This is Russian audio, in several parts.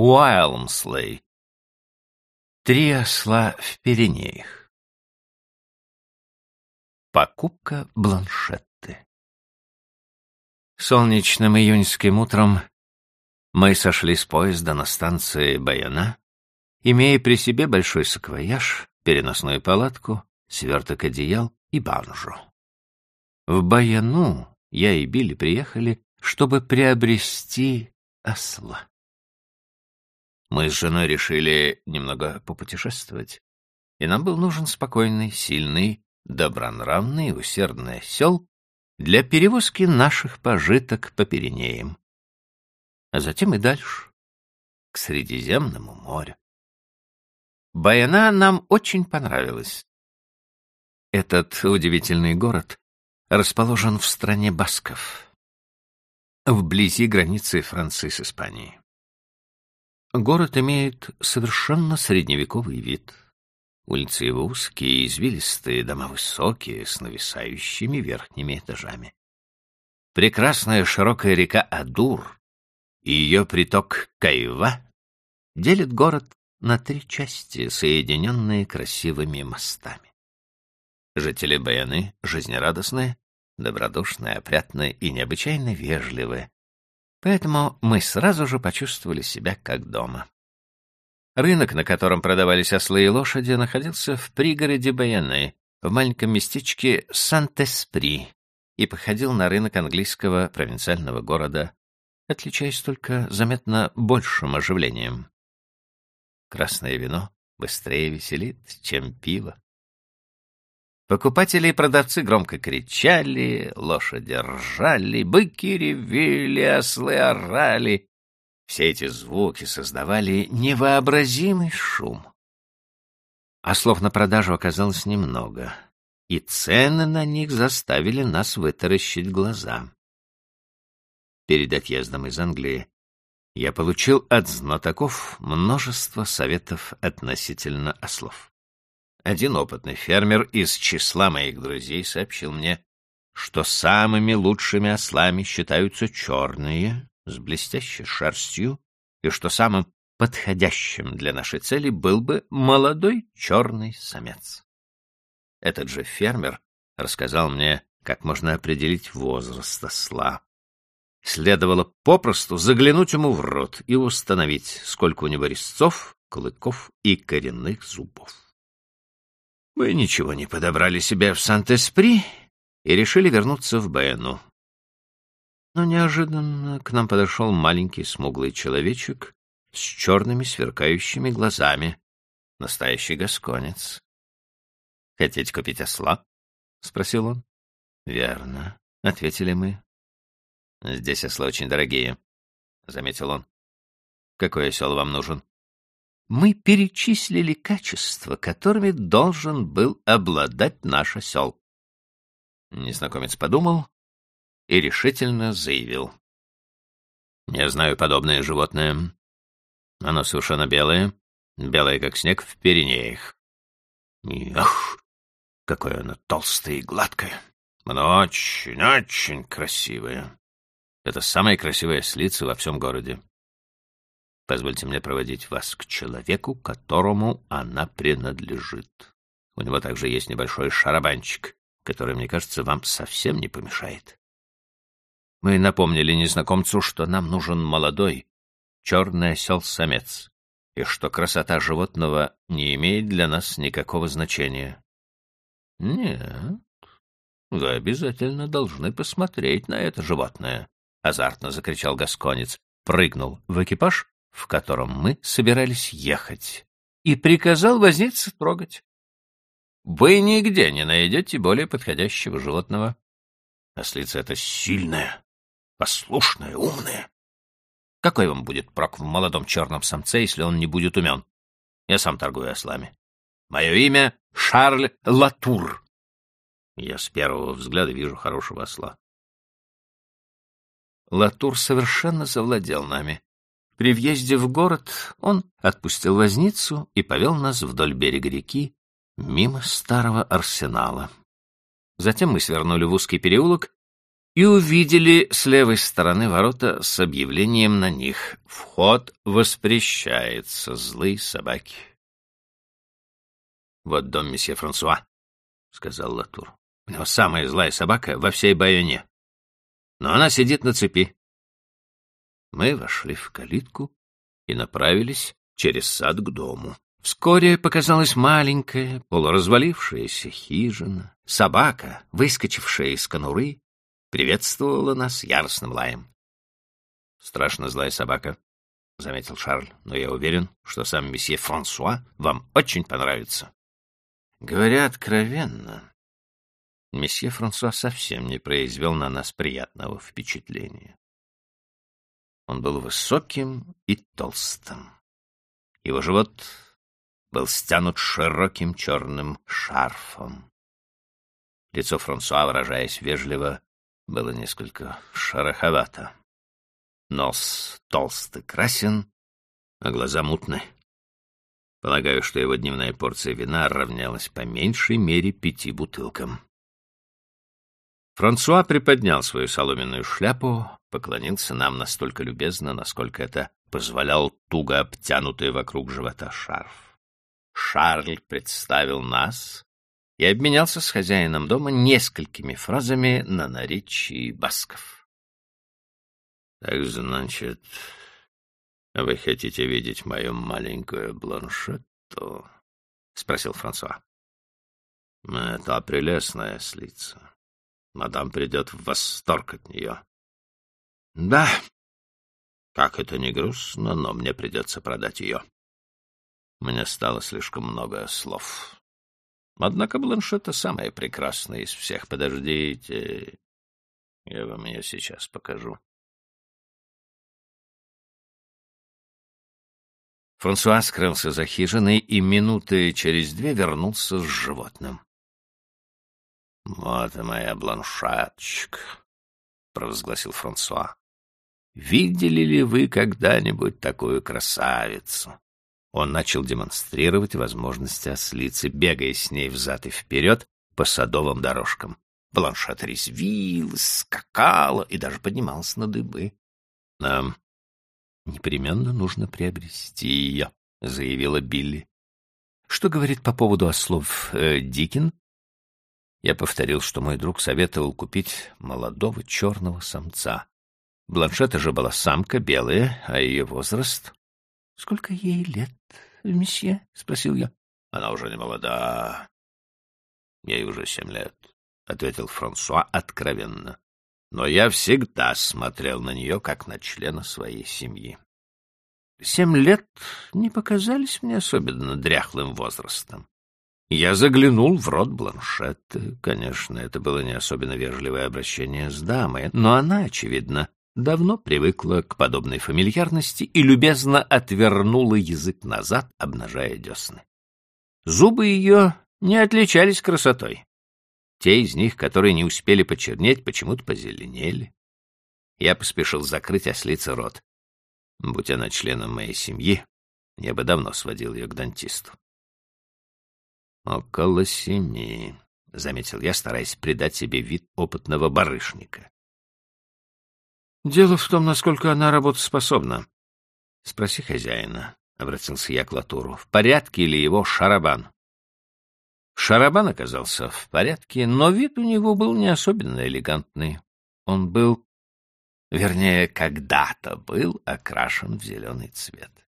Уайлмслей. Три осла в Пиренеях. Покупка бланшетты. Солнечным июньским утром мы сошли с поезда на станции Баяна, имея при себе большой саквояж, переносную палатку, сверток одеял и банжу. В Баяну я и Билли приехали, чтобы приобрести осла. Мы с женой решили немного попутешествовать, и нам был нужен спокойный, сильный, добронравный усердный осел для перевозки наших пожиток по Пиренеям, а затем и дальше, к Средиземному морю. Баяна нам очень понравилась. Этот удивительный город расположен в стране Басков, вблизи границы Франции с Испанией. Город имеет совершенно средневековый вид. Улицы его узкие, извилистые, дома высокие, с нависающими верхними этажами. Прекрасная широкая река Адур и ее приток Кайва делят город на три части, соединенные красивыми мостами. Жители Баяны жизнерадостные, добродушные, опрятные и необычайно вежливые, Поэтому мы сразу же почувствовали себя как дома. Рынок, на котором продавались ослы и лошади, находился в пригороде Баяны, в маленьком местечке Сант-Эспри, и походил на рынок английского провинциального города, отличаясь только заметно большим оживлением. Красное вино быстрее веселит, чем пиво. Покупатели и продавцы громко кричали, лошади ржали, быки ревели, ослы орали. Все эти звуки создавали невообразимый шум. А слов на продажу оказалось немного, и цены на них заставили нас вытаращить глаза. Перед отъездом из Англии я получил от знатоков множество советов относительно ослов. Один опытный фермер из числа моих друзей сообщил мне, что самыми лучшими ослами считаются черные, с блестящей шерстью, и что самым подходящим для нашей цели был бы молодой черный самец. Этот же фермер рассказал мне, как можно определить возраст осла. Следовало попросту заглянуть ему в рот и установить, сколько у него резцов, клыков и коренных зубов. Мы ничего не подобрали себе в Сант-Эспри и решили вернуться в Бену. Но неожиданно к нам подошел маленький смуглый человечек с черными сверкающими глазами. Настоящий гасконец. — Хотите купить осла? — спросил он. — Верно, — ответили мы. — Здесь ослы очень дорогие, — заметил он. — Какой осел вам нужен? Мы перечислили качества, которыми должен был обладать наш осел. Незнакомец подумал и решительно заявил. «Я знаю подобное животное. Оно совершенно белое, белое, как снег в Пиренеях. И, ах, какое оно толстое и гладкое. Оно очень-очень красивое. Это самая красивая слица во всем городе. Позвольте мне проводить вас к человеку, которому она принадлежит. У него также есть небольшой шарабанчик, который, мне кажется, вам совсем не помешает. Мы напомнили незнакомцу, что нам нужен молодой, черный осел-самец, и что красота животного не имеет для нас никакого значения. — Нет, вы обязательно должны посмотреть на это животное, — азартно закричал Гасконец, прыгнул в экипаж в котором мы собирались ехать, и приказал вознице трогать. Вы нигде не найдете более подходящего животного. Ослица — это сильная, послушная, умная. Какой вам будет прок в молодом черном самце, если он не будет умен? Я сам торгую ослами. Мое имя — Шарль Латур. Я с первого взгляда вижу хорошего осла. Латур совершенно завладел нами. При въезде в город он отпустил возницу и повел нас вдоль берега реки, мимо старого арсенала. Затем мы свернули в узкий переулок и увидели с левой стороны ворота с объявлением на них «Вход воспрещается, злые собаки». «Вот дом месье Франсуа», — сказал Латур. «У него самая злая собака во всей Байоне. Но она сидит на цепи». Мы вошли в калитку и направились через сад к дому. Вскоре показалась маленькая, полуразвалившаяся хижина. Собака, выскочившая из конуры, приветствовала нас яростным лаем. «Страшно злая собака», — заметил Шарль, — «но я уверен, что сам месье Франсуа вам очень понравится». Говоря откровенно, месье Франсуа совсем не произвел на нас приятного впечатления. Он был высоким и толстым. Его живот был стянут широким черным шарфом. Лицо Франсуа, выражаясь вежливо, было несколько шероховато. Нос толстый красен, а глаза мутны. Полагаю, что его дневная порция вина равнялась по меньшей мере пяти бутылкам. Франсуа приподнял свою соломенную шляпу, поклонился нам настолько любезно, насколько это позволял туго обтянутый вокруг живота шарф. Шарль представил нас и обменялся с хозяином дома несколькими фразами на наречии басков. — Так значит, вы хотите видеть мою маленькую бланшетту? — спросил Франсуа. — Это прелестная ослица. Мадам придет в восторг от нее. — Да, как это не грустно, но мне придется продать ее. Мне стало слишком много слов. Однако Бланшетта самая прекрасная из всех. Подождите, я вам ее сейчас покажу. Франсуа скрылся за хижиной и минуты через две вернулся с животным. — Вот и моя бланшаточка, — провозгласил Франсуа. — Видели ли вы когда-нибудь такую красавицу? Он начал демонстрировать возможности ослицы, бегая с ней взад и вперед по садовым дорожкам. Бланшат резвилась, скакала и даже поднималась на дыбы. — Нам непременно нужно приобрести ее, — заявила Билли. — Что говорит по поводу ослов э, Дикин? Я повторил, что мой друг советовал купить молодого черного самца. Бланшета же была самка, белая, а ее возраст... — Сколько ей лет, месье? — спросил я. — Она уже не молода. Ей уже семь лет, — ответил Франсуа откровенно. Но я всегда смотрел на нее, как на члена своей семьи. Семь лет не показались мне особенно дряхлым возрастом. Я заглянул в рот Бланшетты. Конечно, это было не особенно вежливое обращение с дамой, но она, очевидно, давно привыкла к подобной фамильярности и любезно отвернула язык назад, обнажая десны. Зубы ее не отличались красотой. Те из них, которые не успели почернеть, почему-то позеленели. Я поспешил закрыть ослице рот. Будь она членом моей семьи, я бы давно сводил ее к дантисту. «Около семи», — заметил я, стараясь придать себе вид опытного барышника. «Дело в том, насколько она работоспособна. Спроси хозяина», — обратился я к Латуру, — «в порядке ли его шарабан?» Шарабан оказался в порядке, но вид у него был не особенно элегантный. Он был, вернее, когда-то был окрашен в зеленый цвет.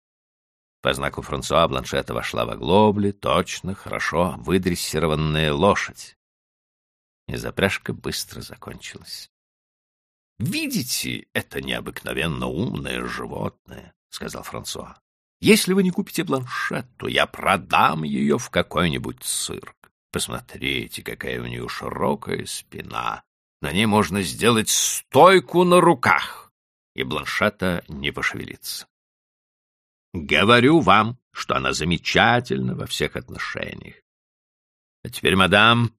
По знаку Франсуа Бланшета вошла в оглобли, точно, хорошо выдрессированная лошадь. И запряжка быстро закончилась. — Видите, это необыкновенно умное животное, — сказал Франсуа. — Если вы не купите Бланшетту, я продам ее в какой-нибудь цирк. Посмотрите, какая у нее широкая спина. На ней можно сделать стойку на руках, и Бланшетта не пошевелится. Говорю вам, что она замечательна во всех отношениях. А теперь, мадам,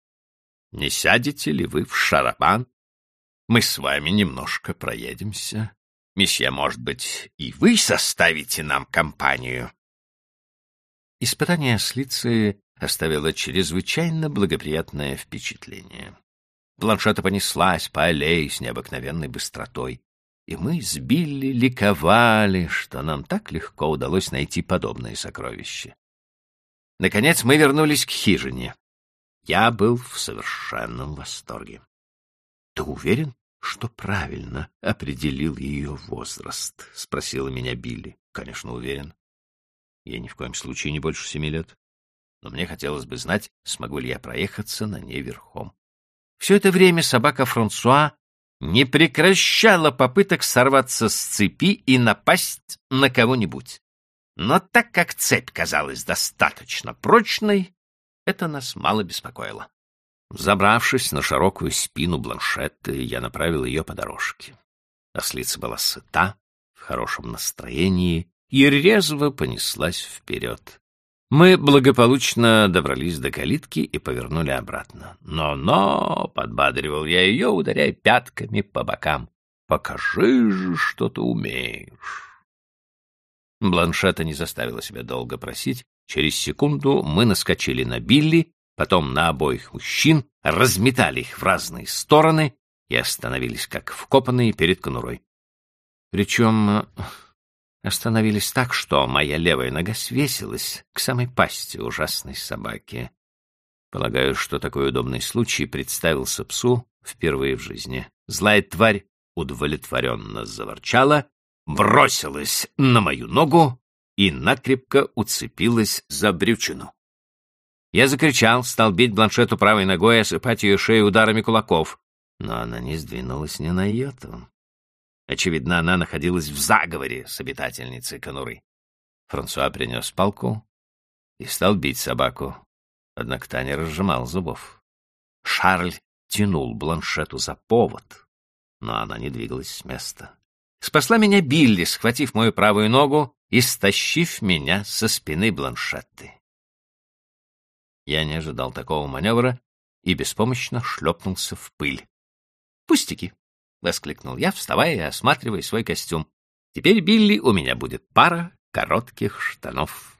не сядете ли вы в шарабан? Мы с вами немножко проедемся. Месье, может быть, и вы составите нам компанию? Испытание ослицы оставило чрезвычайно благоприятное впечатление. Планшета понеслась по аллее с необыкновенной быстротой. И мы с Билли ликовали, что нам так легко удалось найти подобное сокровище. Наконец мы вернулись к хижине. Я был в совершенном восторге. — Ты уверен, что правильно определил ее возраст? — спросила меня Билли. — Конечно, уверен. Я ни в коем случае не больше семи лет. Но мне хотелось бы знать, смогу ли я проехаться на ней верхом. Все это время собака Франсуа не прекращала попыток сорваться с цепи и напасть на кого-нибудь. Но так как цепь казалась достаточно прочной, это нас мало беспокоило. Забравшись на широкую спину бланшетты, я направил ее по дорожке. Ослица была сыта, в хорошем настроении и резво понеслась вперед. Мы благополучно добрались до калитки и повернули обратно. «Но-но!» — подбадривал я ее, ударяя пятками по бокам. «Покажи же, что ты умеешь!» Бланшета не заставила себя долго просить. Через секунду мы наскочили на Билли, потом на обоих мужчин, разметали их в разные стороны и остановились как вкопанные перед конурой. Причем остановились так, что моя левая нога свесилась к самой пасти ужасной собаки. Полагаю, что такой удобный случай представился псу впервые в жизни. Злая тварь удовлетворенно заворчала бросилась на мою ногу и накрепко уцепилась за брючину. Я закричал, стал бить бланшету правой ногой и осыпать ее шею ударами кулаков, но она не сдвинулась ни на йоту. Очевидно, она находилась в заговоре с обитательницей конуры. Франсуа принес палку и стал бить собаку, однако та не разжимал зубов. Шарль тянул бланшету за повод, но она не двигалась с места. Спасла меня Билли, схватив мою правую ногу и стащив меня со спины бланшетты. Я не ожидал такого маневра и беспомощно шлепнулся в пыль. «Пустяки!» — воскликнул я, вставая и осматривая свой костюм. «Теперь, Билли, у меня будет пара коротких штанов».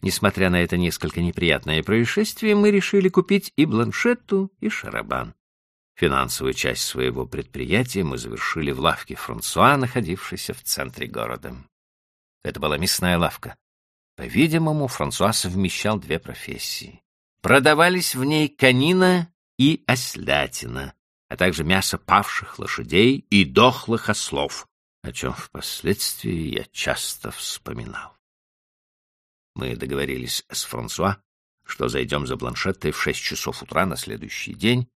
Несмотря на это несколько неприятное происшествие, мы решили купить и бланшетту, и шарабан. Финансовую часть своего предприятия мы завершили в лавке Франсуа, находившейся в центре города. Это была мясная лавка. По-видимому, Франсуа совмещал две профессии. Продавались в ней конина и ослятина, а также мясо павших лошадей и дохлых ослов, о чем впоследствии я часто вспоминал. Мы договорились с Франсуа, что зайдем за планшетой в шесть часов утра на следующий день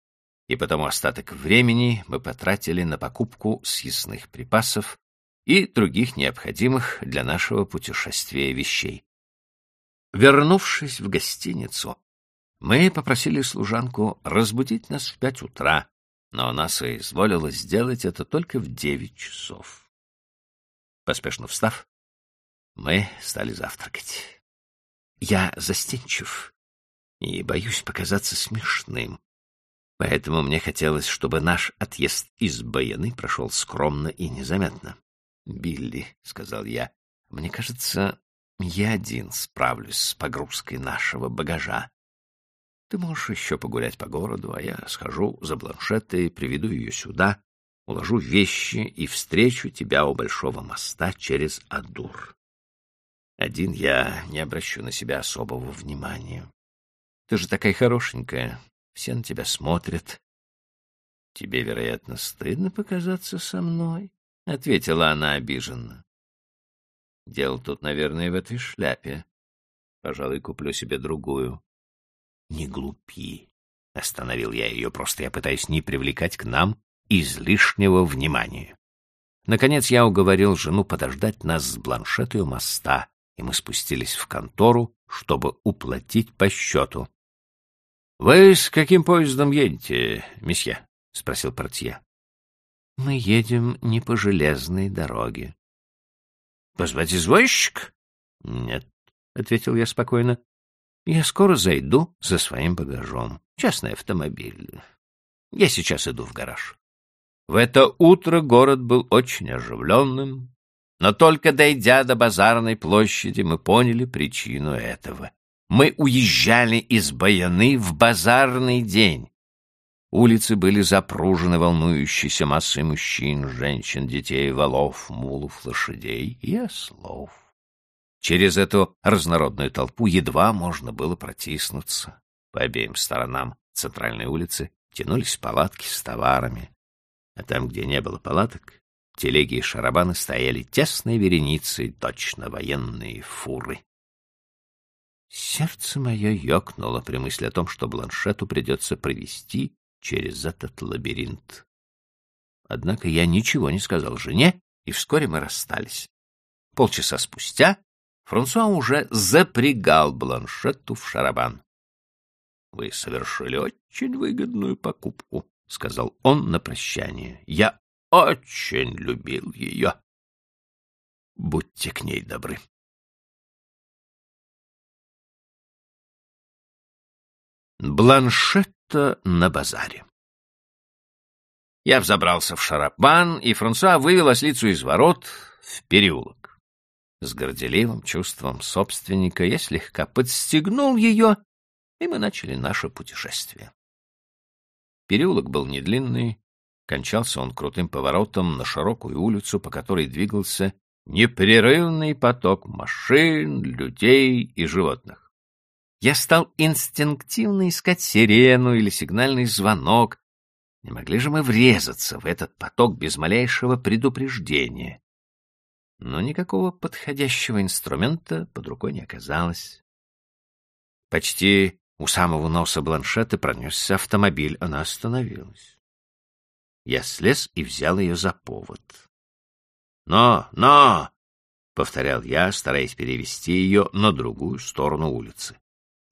и потому остаток времени мы потратили на покупку съестных припасов и других необходимых для нашего путешествия вещей. Вернувшись в гостиницу, мы попросили служанку разбудить нас в пять утра, но она соизволила сделать это только в девять часов. Поспешно встав, мы стали завтракать. Я застенчив и боюсь показаться смешным, Поэтому мне хотелось, чтобы наш отъезд из Баяны прошел скромно и незаметно. — Билли, — сказал я, — мне кажется, я один справлюсь с погрузкой нашего багажа. Ты можешь еще погулять по городу, а я схожу за бланшетой, приведу ее сюда, уложу вещи и встречу тебя у Большого моста через Адур. Один я не обращу на себя особого внимания. Ты же такая хорошенькая, все на тебя смотрят. — Тебе, вероятно, стыдно показаться со мной? — ответила она обиженно. — Дело тут, наверное, в этой шляпе. Пожалуй, куплю себе другую. — Не глупи, — остановил я ее, просто я пытаюсь не привлекать к нам излишнего внимания. Наконец я уговорил жену подождать нас с бланшетой у моста, и мы спустились в контору, чтобы уплатить по счету. — Вы с каким поездом едете, месье? — спросил портье. — Мы едем не по железной дороге. — Позвать извозчик? — Нет, — ответил я спокойно. — Я скоро зайду за своим багажом. Частный автомобиль. Я сейчас иду в гараж. В это утро город был очень оживленным, но только дойдя до базарной площади, мы поняли причину этого мы уезжали из Баяны в базарный день. Улицы были запружены волнующейся массой мужчин, женщин, детей, валов, мулов, лошадей и ослов. Через эту разнородную толпу едва можно было протиснуться. По обеим сторонам центральной улицы тянулись палатки с товарами, а там, где не было палаток, телеги и шарабаны стояли тесной вереницей, точно военные фуры. Сердце мое ёкнуло при мысли о том, что Бланшету придется провести через этот лабиринт. Однако я ничего не сказал жене, и вскоре мы расстались. Полчаса спустя Франсуа уже запрягал Бланшетту в шарабан. — Вы совершили очень выгодную покупку, — сказал он на прощание. — Я очень любил ее. Будьте к ней добры. Бланшет будто на базаре. Я взобрался в шарапан, и Франсуа вывел ослицу из ворот в переулок. С горделивым чувством собственника я слегка подстегнул ее, и мы начали наше путешествие. Переулок был недлинный, кончался он крутым поворотом на широкую улицу, по которой двигался непрерывный поток машин, людей и животных я стал инстинктивно искать сирену или сигнальный звонок. Не могли же мы врезаться в этот поток без малейшего предупреждения? Но никакого подходящего инструмента под рукой не оказалось. Почти у самого носа бланшета пронесся автомобиль. Она остановилась. Я слез и взял ее за повод. «Но, но!» — повторял я, стараясь перевести ее на другую сторону улицы.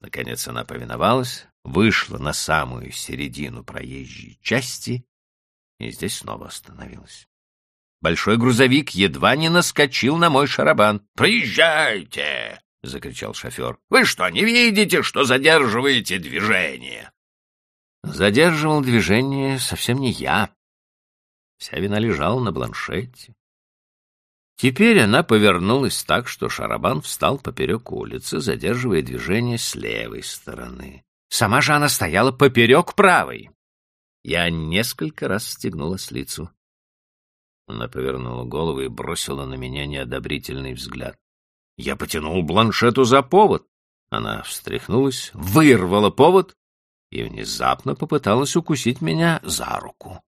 Наконец она повиновалась, вышла на самую середину проезжей части и здесь снова остановилась. Большой грузовик едва не наскочил на мой шарабан. «Проезжайте!» — закричал шофер. «Вы что, не видите, что задерживаете движение?» Задерживал движение совсем не я. Вся вина лежала на бланшете. Теперь она повернулась так, что Шарабан встал поперек улицы, задерживая движение с левой стороны. Сама же она стояла поперек правой. Я несколько раз стегнула с лицу. Она повернула голову и бросила на меня неодобрительный взгляд. Я потянул бланшету за повод. Она встряхнулась, вырвала повод и внезапно попыталась укусить меня за руку.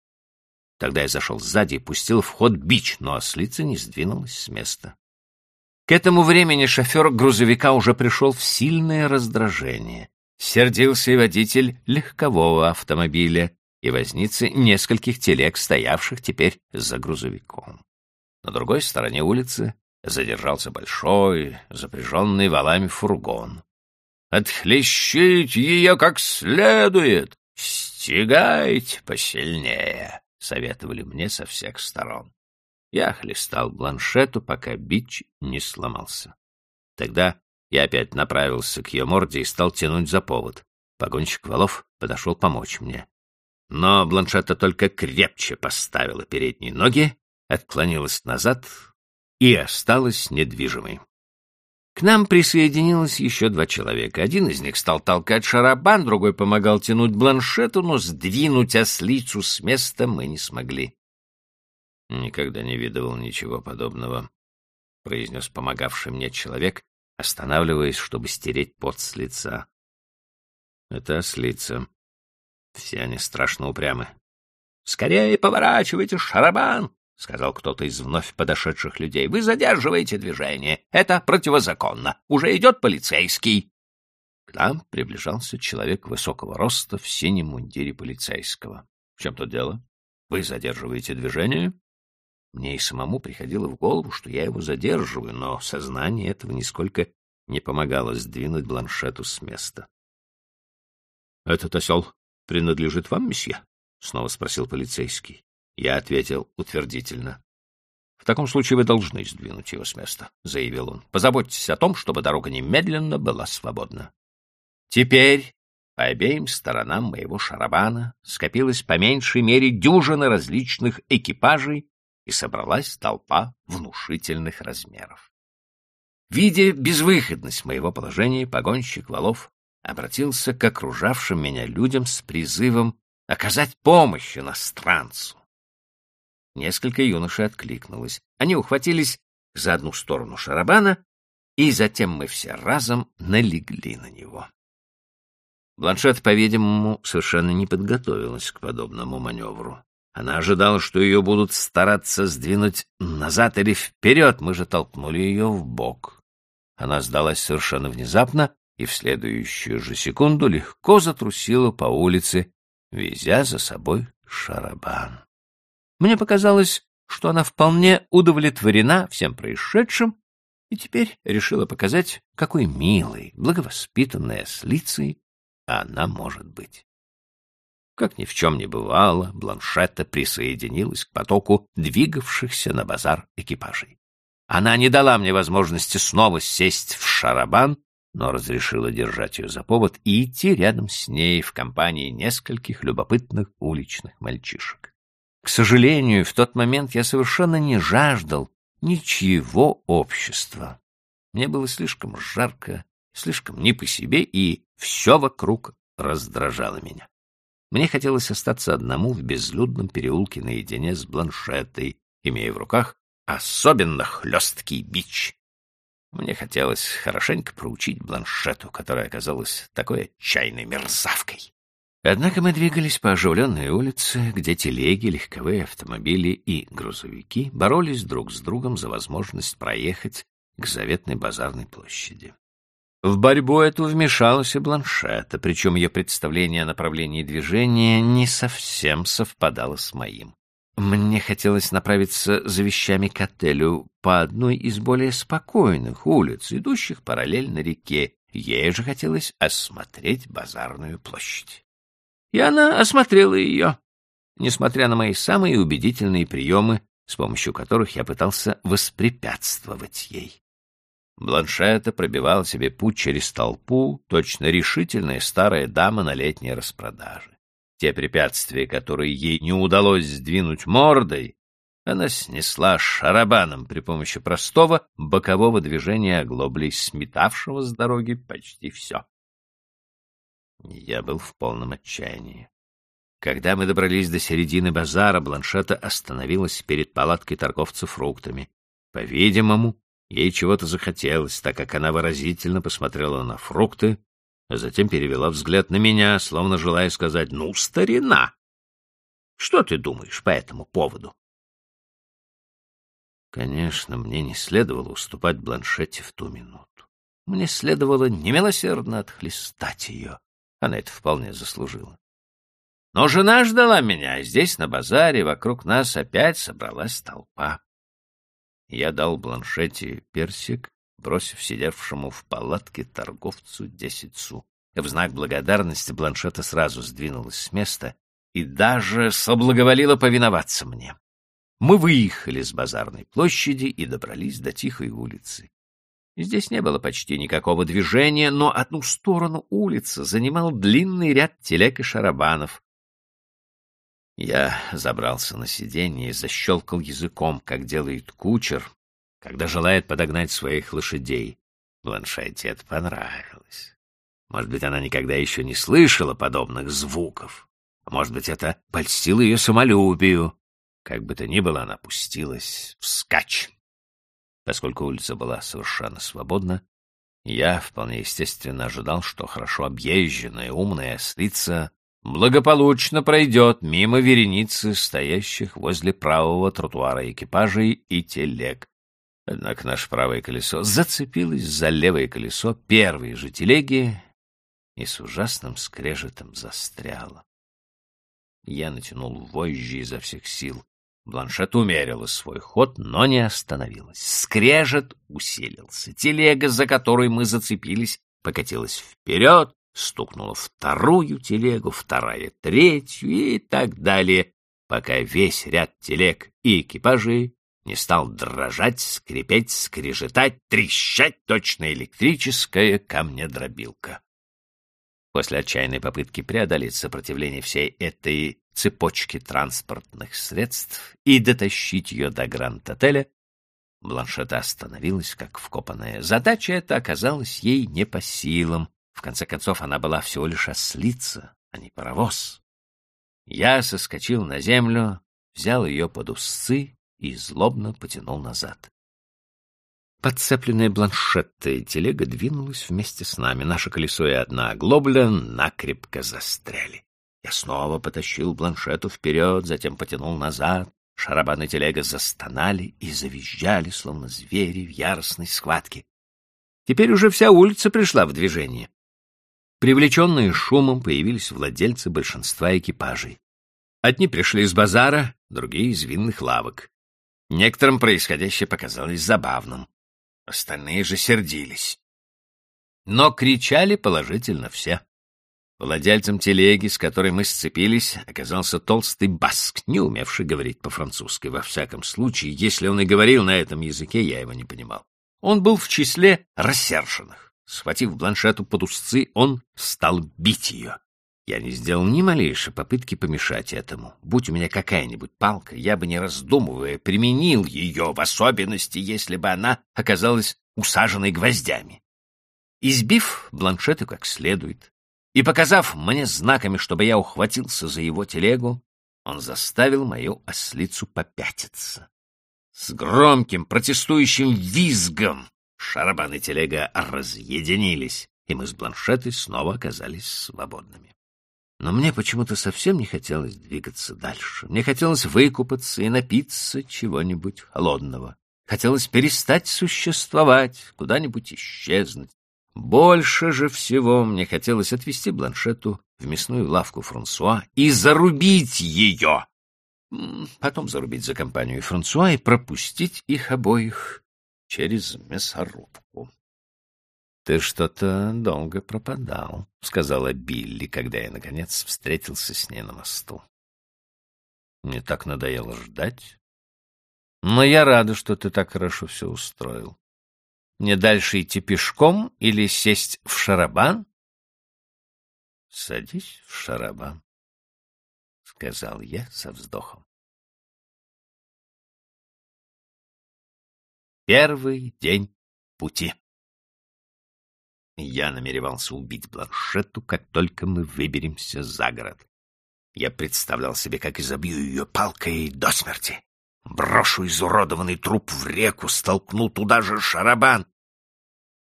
Тогда я зашел сзади и пустил в ход бич, но ослица не сдвинулась с места. К этому времени шофер грузовика уже пришел в сильное раздражение. Сердился и водитель легкового автомобиля, и возницы нескольких телег, стоявших теперь за грузовиком. На другой стороне улицы задержался большой, запряженный валами фургон. «Отхлещить ее как следует! Стегайте посильнее!» — советовали мне со всех сторон. Я хлестал бланшету, пока бич не сломался. Тогда я опять направился к ее морде и стал тянуть за повод. Погонщик валов подошел помочь мне. Но бланшета только крепче поставила передние ноги, отклонилась назад и осталась недвижимой. К нам присоединилось еще два человека. Один из них стал толкать шарабан, другой помогал тянуть бланшету, но сдвинуть ослицу с места мы не смогли. — Никогда не видывал ничего подобного, — произнес помогавший мне человек, останавливаясь, чтобы стереть пот с лица. — Это ослица. Все они страшно упрямы. — Скорее поворачивайте шарабан! — сказал кто-то из вновь подошедших людей. — Вы задерживаете движение. Это противозаконно. Уже идет полицейский. К нам приближался человек высокого роста в синем мундире полицейского. — В чем тут дело? Вы задерживаете движение? Мне и самому приходило в голову, что я его задерживаю, но сознание этого нисколько не помогало сдвинуть бланшету с места. — Этот осел принадлежит вам, месье? — снова спросил полицейский. Я ответил утвердительно. — В таком случае вы должны сдвинуть его с места, — заявил он. — Позаботьтесь о том, чтобы дорога немедленно была свободна. Теперь по обеим сторонам моего шарабана скопилась по меньшей мере дюжина различных экипажей и собралась толпа внушительных размеров. Видя безвыходность моего положения, погонщик валов обратился к окружавшим меня людям с призывом оказать помощь иностранцу. Несколько юношей откликнулось. Они ухватились за одну сторону шарабана, и затем мы все разом налегли на него. Бланшет, по-видимому, совершенно не подготовилась к подобному маневру. Она ожидала, что ее будут стараться сдвинуть назад или вперед, мы же толкнули ее в бок. Она сдалась совершенно внезапно и в следующую же секунду легко затрусила по улице, везя за собой шарабан. Мне показалось, что она вполне удовлетворена всем происшедшим и теперь решила показать, какой милой, благовоспитанной ослицей она может быть. Как ни в чем не бывало, Бланшетта присоединилась к потоку двигавшихся на базар экипажей. Она не дала мне возможности снова сесть в шарабан, но разрешила держать ее за повод и идти рядом с ней в компании нескольких любопытных уличных мальчишек. К сожалению, в тот момент я совершенно не жаждал ничьего общества. Мне было слишком жарко, слишком не по себе, и все вокруг раздражало меня. Мне хотелось остаться одному в безлюдном переулке наедине с бланшетой, имея в руках особенно хлесткий бич. Мне хотелось хорошенько проучить бланшету, которая оказалась такой отчаянной мерзавкой. Однако мы двигались по оживленной улице, где телеги, легковые автомобили и грузовики боролись друг с другом за возможность проехать к заветной базарной площади. В борьбу эту вмешалась и Бланшета, причем ее представление о направлении движения не совсем совпадало с моим. Мне хотелось направиться за вещами к отелю по одной из более спокойных улиц, идущих параллельно реке. Ей же хотелось осмотреть базарную площадь и она осмотрела ее, несмотря на мои самые убедительные приемы, с помощью которых я пытался воспрепятствовать ей. Бланшета пробивала себе путь через толпу, точно решительная старая дама на летней распродаже. Те препятствия, которые ей не удалось сдвинуть мордой, она снесла шарабаном при помощи простого бокового движения оглоблей, сметавшего с дороги почти все. Я был в полном отчаянии. Когда мы добрались до середины базара, Бланшета остановилась перед палаткой торговца фруктами. По-видимому, ей чего-то захотелось, так как она выразительно посмотрела на фрукты, а затем перевела взгляд на меня, словно желая сказать «Ну, старина! Что ты думаешь по этому поводу?» Конечно, мне не следовало уступать Бланшете в ту минуту. Мне следовало немилосердно отхлестать ее. Она это вполне заслужила. Но жена ждала меня, здесь, на базаре, вокруг нас опять собралась толпа. Я дал Бланшете персик, бросив сидевшему в палатке торговцу десять су. В знак благодарности Бланшета сразу сдвинулась с места и даже соблаговолила повиноваться мне. Мы выехали с базарной площади и добрались до тихой улицы. Здесь не было почти никакого движения, но одну сторону улицы занимал длинный ряд телег и шарабанов. Я забрался на сиденье и защелкал языком, как делает кучер, когда желает подогнать своих лошадей. Бланшете это понравилось. Может быть, она никогда еще не слышала подобных звуков. Может быть, это польстило ее самолюбию. Как бы то ни было, она пустилась вскачь. Поскольку улица была совершенно свободна, я вполне естественно ожидал, что хорошо объезженная умная ослица благополучно пройдет мимо вереницы стоящих возле правого тротуара экипажей и телег. Однако наше правое колесо зацепилось за левое колесо первой же телеги и с ужасным скрежетом застряло. Я натянул вожжи изо всех сил. Бланшет умерила свой ход, но не остановилась. Скрежет усилился. Телега, за которой мы зацепились, покатилась вперед, стукнула вторую телегу, вторая третью и так далее, пока весь ряд телег и экипажей не стал дрожать, скрипеть, скрежетать, трещать точно электрическая камнедробилка. После отчаянной попытки преодолеть сопротивление всей этой цепочки транспортных средств и дотащить ее до Гранд-отеля, Бланшета остановилась, как вкопанная. Задача эта оказалась ей не по силам. В конце концов, она была всего лишь ослица, а не паровоз. Я соскочил на землю, взял ее под узцы и злобно потянул назад. Подцепленная бланшеттой телега двинулась вместе с нами. Наше колесо и одна оглобля накрепко застряли. Я снова потащил бланшету вперед, затем потянул назад. Шарабан и телега застонали и завизжали, словно звери в яростной схватке. Теперь уже вся улица пришла в движение. Привлеченные шумом появились владельцы большинства экипажей. Одни пришли из базара, другие — из винных лавок. Некоторым происходящее показалось забавным. Остальные же сердились. Но кричали положительно все. Владельцем телеги, с которой мы сцепились, оказался толстый баск, не умевший говорить по-французски. Во всяком случае, если он и говорил на этом языке, я его не понимал. Он был в числе рассерженных. Схватив бланшету под узцы, он стал бить ее. Я не сделал ни малейшей попытки помешать этому. Будь у меня какая-нибудь палка, я бы, не раздумывая, применил ее, в особенности, если бы она оказалась усаженной гвоздями. Избив бланшету как следует и показав мне знаками, чтобы я ухватился за его телегу, он заставил мою ослицу попятиться. С громким протестующим визгом шарабан и телега разъединились, и мы с бланшетой снова оказались свободными. Но мне почему-то совсем не хотелось двигаться дальше. Мне хотелось выкупаться и напиться чего-нибудь холодного. Хотелось перестать существовать, куда-нибудь исчезнуть. Больше же всего мне хотелось отвезти бланшету в мясную лавку Франсуа и зарубить ее. Потом зарубить за компанию Франсуа и пропустить их обоих через мясорубку. «Ты что-то долго пропадал», — сказала Билли, когда я, наконец, встретился с ней на мосту. «Мне так надоело ждать. Но я рада, что ты так хорошо все устроил. Мне дальше идти пешком или сесть в шарабан?» «Садись в шарабан», — сказал я со вздохом. Первый день пути. Я намеревался убить Бланшетту, как только мы выберемся за город. Я представлял себе, как изобью ее палкой до смерти. Брошу изуродованный труп в реку, столкну туда же шарабан,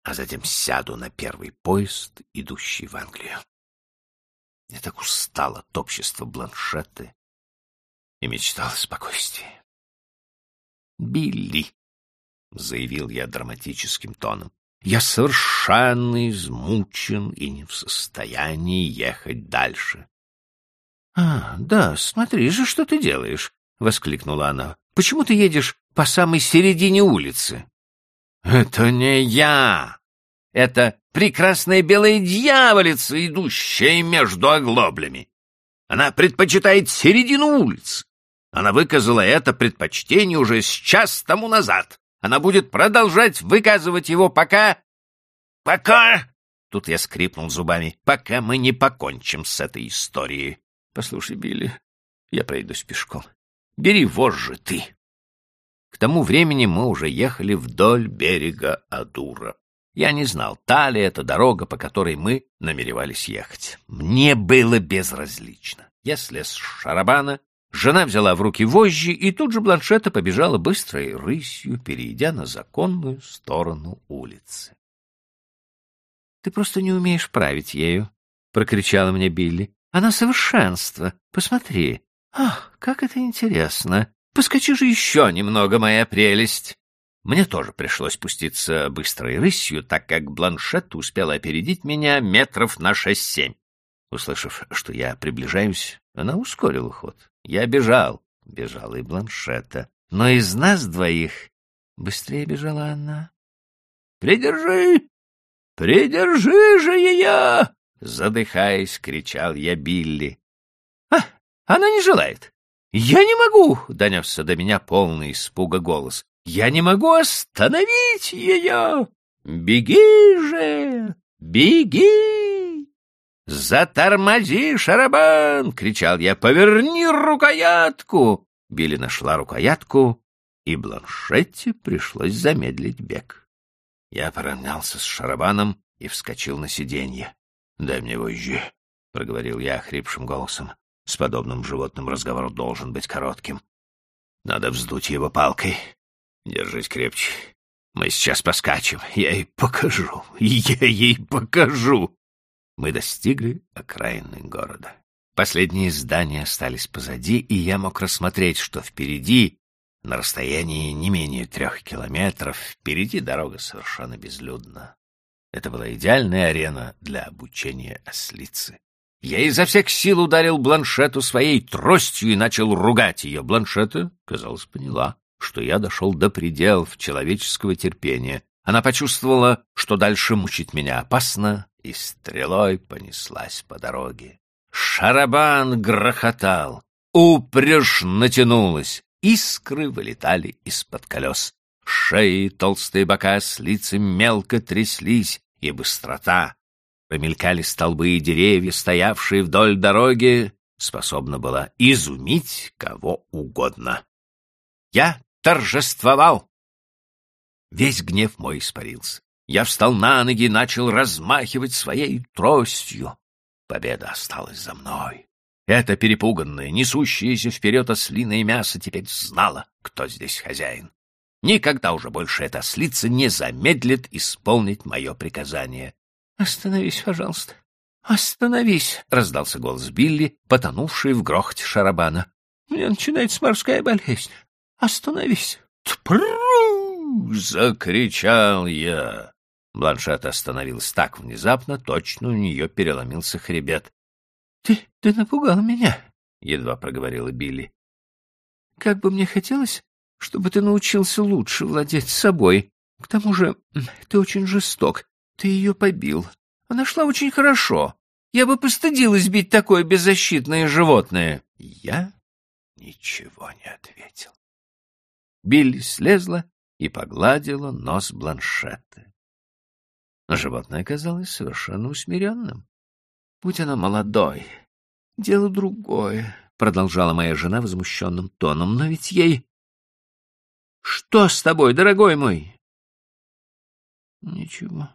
а затем сяду на первый поезд, идущий в Англию. Я так устал от общества Бланшетты и мечтал о спокойствии. «Билли», — заявил я драматическим тоном, я совершенно измучен и не в состоянии ехать дальше. — А, да, смотри же, что ты делаешь, — воскликнула она. — Почему ты едешь по самой середине улицы? — Это не я. Это прекрасная белая дьяволица, идущая между оглоблями. Она предпочитает середину улицы. Она выказала это предпочтение уже с час тому назад. Она будет продолжать выказывать его, пока... Пока... Тут я скрипнул зубами. Пока мы не покончим с этой историей. Послушай, Билли, я пройдусь пешком. Бери вожжи ты. К тому времени мы уже ехали вдоль берега Адура. Я не знал, та ли это дорога, по которой мы намеревались ехать. Мне было безразлично. Я слез с шарабана Жена взяла в руки вожжи, и тут же Бланшета побежала быстрой рысью, перейдя на законную сторону улицы. — Ты просто не умеешь править ею, — прокричала мне Билли. — Она совершенство. Посмотри. Ах, как это интересно. Поскочи же еще немного, моя прелесть. Мне тоже пришлось пуститься быстрой рысью, так как Бланшет успела опередить меня метров на шесть-семь. Услышав, что я приближаюсь, она ускорила ход. Я бежал, бежала и Бланшета, но из нас двоих быстрее бежала она. «Придержи! Придержи же ее!» Задыхаясь, кричал я Билли. «А, она не желает! Я не могу!» — донесся до меня полный испуга голос. «Я не могу остановить ее! Беги же! Беги!» «Затормози, шарабан!» — кричал я. «Поверни рукоятку!» Билли нашла рукоятку, и Бланшетте пришлось замедлить бег. Я поравнялся с шарабаном и вскочил на сиденье. «Дай мне вожжи», — проговорил я хрипшим голосом. С подобным животным разговор должен быть коротким. Надо вздуть его палкой. Держись крепче. Мы сейчас поскачем. Я ей покажу. Я ей покажу. Мы достигли окраины города. Последние здания остались позади, и я мог рассмотреть, что впереди, на расстоянии не менее трех километров, впереди дорога совершенно безлюдна. Это была идеальная арена для обучения ослицы. Я изо всех сил ударил Бланшету своей тростью и начал ругать ее. Бланшета, казалось, поняла, что я дошел до пределов человеческого терпения. Она почувствовала, что дальше мучить меня опасно, и стрелой понеслась по дороге. Шарабан грохотал, упряжь натянулась, искры вылетали из-под колес. Шеи, толстые бока с лицем мелко тряслись, и быстрота. Промелькали столбы и деревья, стоявшие вдоль дороги, способна была изумить кого угодно. Я торжествовал. Весь гнев мой испарился. Я встал на ноги и начал размахивать своей тростью. Победа осталась за мной. Это перепуганное, несущееся вперед ослиное мясо теперь знало, кто здесь хозяин. Никогда уже больше эта ослица не замедлит исполнить мое приказание. — Остановись, пожалуйста. — Остановись! — раздался голос Билли, потонувший в грохоте шарабана. — Мне начинается морская болезнь. Остановись! — Тпру! — закричал я. Бланшет остановилась так внезапно, точно у нее переломился хребет. — Ты, ты напугал меня, — едва проговорила Билли. — Как бы мне хотелось, чтобы ты научился лучше владеть собой. К тому же ты очень жесток. Ты ее побил. Она шла очень хорошо. Я бы постыдилась бить такое беззащитное животное. Я ничего не ответил. Билли слезла и погладила нос Бланшетты. Но животное оказалось совершенно усмиренным. Будь оно молодой, дело другое, — продолжала моя жена возмущенным тоном, — но ведь ей... Что с тобой, дорогой мой? — Ничего,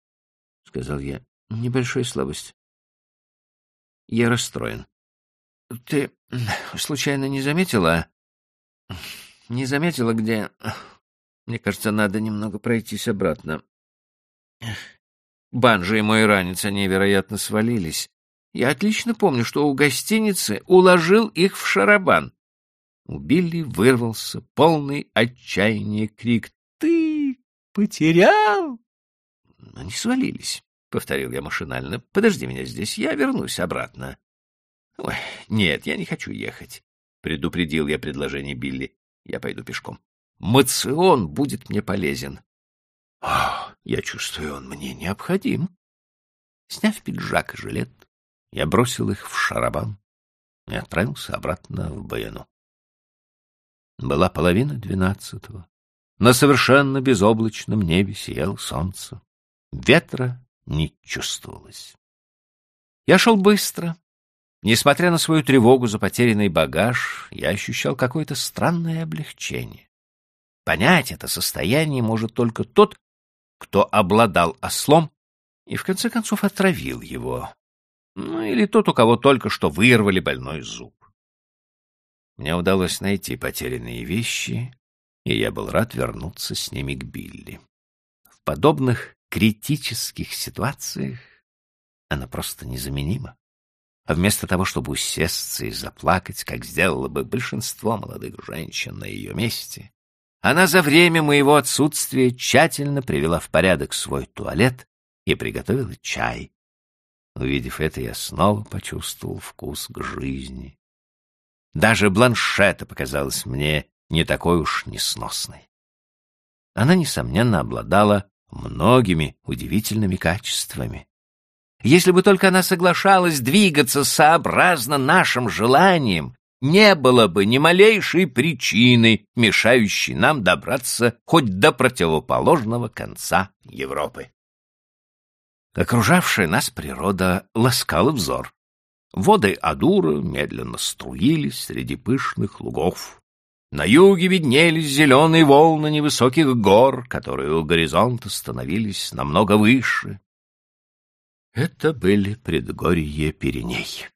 — сказал я, — небольшая слабость. Я расстроен. Ты случайно не заметила... Не заметила, где... Мне кажется, надо немного пройтись обратно. Банжи и мой ранец, они, вероятно, свалились. Я отлично помню, что у гостиницы уложил их в шарабан. У Билли вырвался полный отчаяния крик. — Ты потерял? — Они свалились, — повторил я машинально. — Подожди меня здесь, я вернусь обратно. — Ой, нет, я не хочу ехать, — предупредил я предложение Билли. — Я пойду пешком. Мацион будет мне полезен. Ах, я чувствую, он мне необходим. Сняв пиджак и жилет, я бросил их в шарабан и отправился обратно в Баяну. Была половина двенадцатого. На совершенно безоблачном небе сияло солнце. Ветра не чувствовалось. Я шел быстро. Несмотря на свою тревогу за потерянный багаж, я ощущал какое-то странное облегчение. Понять это состояние может только тот, кто обладал ослом и, в конце концов, отравил его. Ну, или тот, у кого только что вырвали больной зуб. Мне удалось найти потерянные вещи, и я был рад вернуться с ними к Билли. В подобных критических ситуациях она просто незаменима. А вместо того, чтобы усесться и заплакать, как сделало бы большинство молодых женщин на ее месте, она за время моего отсутствия тщательно привела в порядок свой туалет и приготовила чай. Увидев это, я снова почувствовал вкус к жизни. Даже бланшета показалась мне не такой уж несносной. Она, несомненно, обладала многими удивительными качествами. Если бы только она соглашалась двигаться сообразно нашим желаниям не было бы ни малейшей причины, мешающей нам добраться хоть до противоположного конца Европы. Окружавшая нас природа ласкала взор. Воды Адура медленно струились среди пышных лугов. На юге виднелись зеленые волны невысоких гор, которые у горизонта становились намного выше. Это были предгорья Пиреней.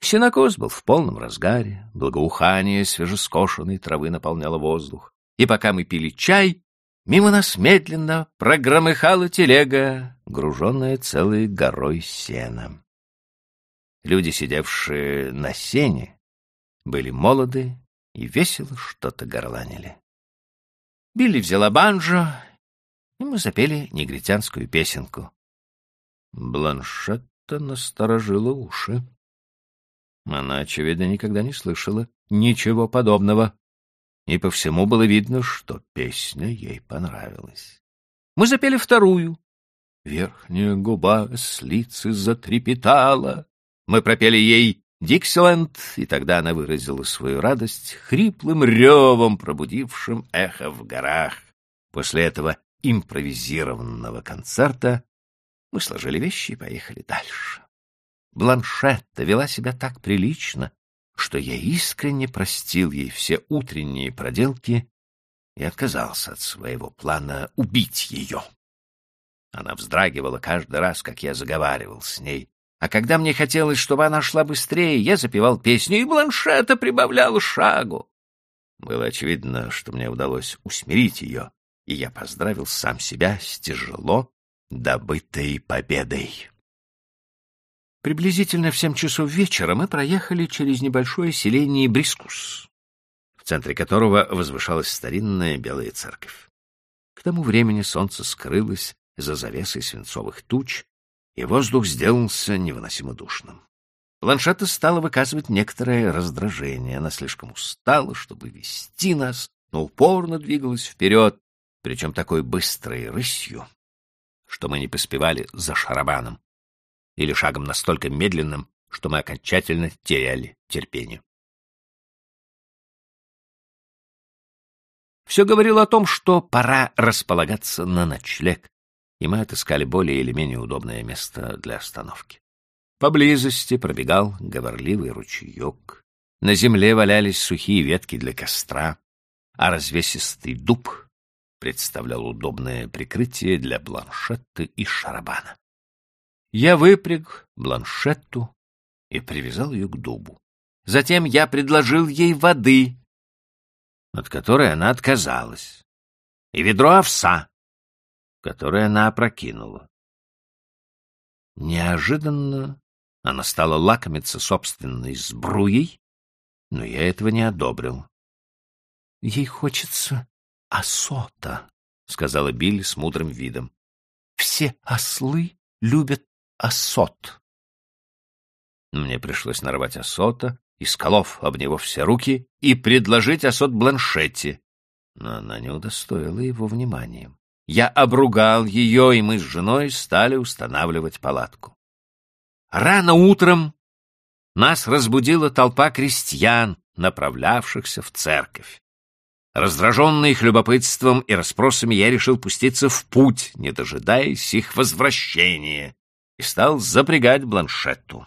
Синокос был в полном разгаре, благоухание свежескошенной травы наполняло воздух. И пока мы пили чай, мимо нас медленно прогромыхала телега, груженная целой горой сена. Люди, сидевшие на сене, были молоды и весело что-то горланили. Билли взяла банджо, и мы запели негритянскую песенку. Бланшетта насторожила уши. Она, очевидно, никогда не слышала ничего подобного, и по всему было видно, что песня ей понравилась. Мы запели вторую. Верхняя губа с лицы затрепетала. Мы пропели ей «Диксиленд», и тогда она выразила свою радость хриплым ревом, пробудившим эхо в горах. После этого импровизированного концерта мы сложили вещи и поехали дальше. Бланшетта вела себя так прилично, что я искренне простил ей все утренние проделки и отказался от своего плана убить ее. Она вздрагивала каждый раз, как я заговаривал с ней, а когда мне хотелось, чтобы она шла быстрее, я запевал песню, и Бланшетта прибавляла шагу. Было очевидно, что мне удалось усмирить ее, и я поздравил сам себя с тяжело добытой победой. Приблизительно в семь часов вечера мы проехали через небольшое селение Брискус, в центре которого возвышалась старинная белая церковь. К тому времени солнце скрылось за завесой свинцовых туч, и воздух сделался невыносимо душным. Планшета стала выказывать некоторое раздражение. Она слишком устала, чтобы вести нас, но упорно двигалась вперед, причем такой быстрой рысью, что мы не поспевали за шарабаном, или шагом настолько медленным, что мы окончательно теряли терпение. Все говорило о том, что пора располагаться на ночлег, и мы отыскали более или менее удобное место для остановки. Поблизости пробегал говорливый ручеек, на земле валялись сухие ветки для костра, а развесистый дуб представлял удобное прикрытие для бланшетты и шарабана. Я выпряг бланшетту и привязал ее к дубу. Затем я предложил ей воды, от которой она отказалась, и ведро овса, которое она опрокинула. Неожиданно она стала лакомиться собственной сбруей, но я этого не одобрил. — Ей хочется осота, — сказала Билли с мудрым видом. — Все ослы любят осот. Мне пришлось нарвать осота, исколов об него все руки, и предложить осот Бланшетти, но она не удостоила его вниманием. Я обругал ее, и мы с женой стали устанавливать палатку. Рано утром нас разбудила толпа крестьян, направлявшихся в церковь. Раздраженный их любопытством и расспросами, я решил пуститься в путь, не дожидаясь их возвращения, и стал запрягать бланшетту.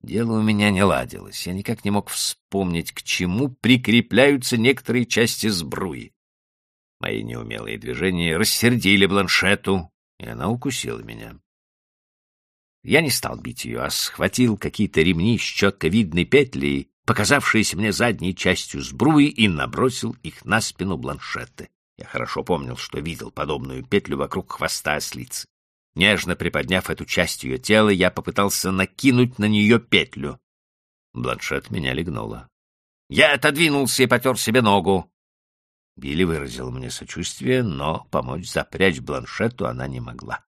Дело у меня не ладилось, я никак не мог вспомнить, к чему прикрепляются некоторые части сбруи. Мои неумелые движения рассердили бланшету, и она укусила меня. Я не стал бить ее, а схватил какие-то ремни с четко видной петлей показавшиеся мне задней частью сбруи, и набросил их на спину бланшетты. Я хорошо помнил, что видел подобную петлю вокруг хвоста ослицы. Нежно приподняв эту часть ее тела, я попытался накинуть на нее петлю. Бланшет меня легнула. Я отодвинулся и потер себе ногу. Билли выразил мне сочувствие, но помочь запрячь бланшету она не могла.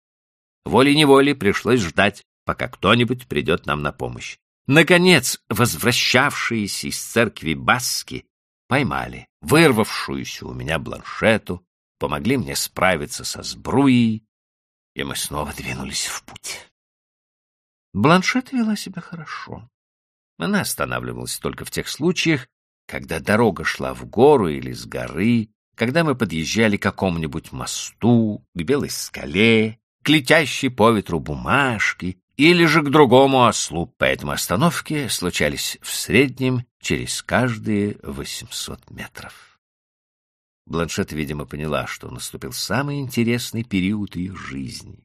Волей-неволей пришлось ждать, пока кто-нибудь придет нам на помощь. Наконец, возвращавшиеся из церкви Баски поймали вырвавшуюся у меня бланшету, помогли мне справиться со сбруей, и мы снова двинулись в путь. Бланшет вела себя хорошо. Она останавливалась только в тех случаях, когда дорога шла в гору или с горы, когда мы подъезжали к какому-нибудь мосту, к белой скале, к летящей по ветру бумажке или же к другому ослу. Поэтому остановки случались в среднем через каждые 800 метров. Бланшет, видимо, поняла, что наступил самый интересный период ее жизни.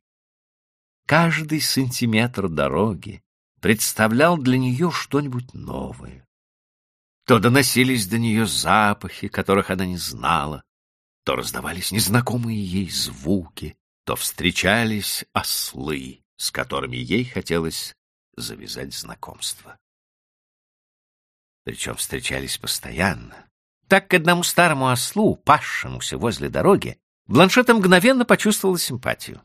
Каждый сантиметр дороги представлял для нее что-нибудь новое. То доносились до нее запахи, которых она не знала, то раздавались незнакомые ей звуки, то встречались ослы, с которыми ей хотелось завязать знакомство. Причем встречались постоянно. Так к одному старому ослу, пасшемуся возле дороги, Бланшета мгновенно почувствовала симпатию.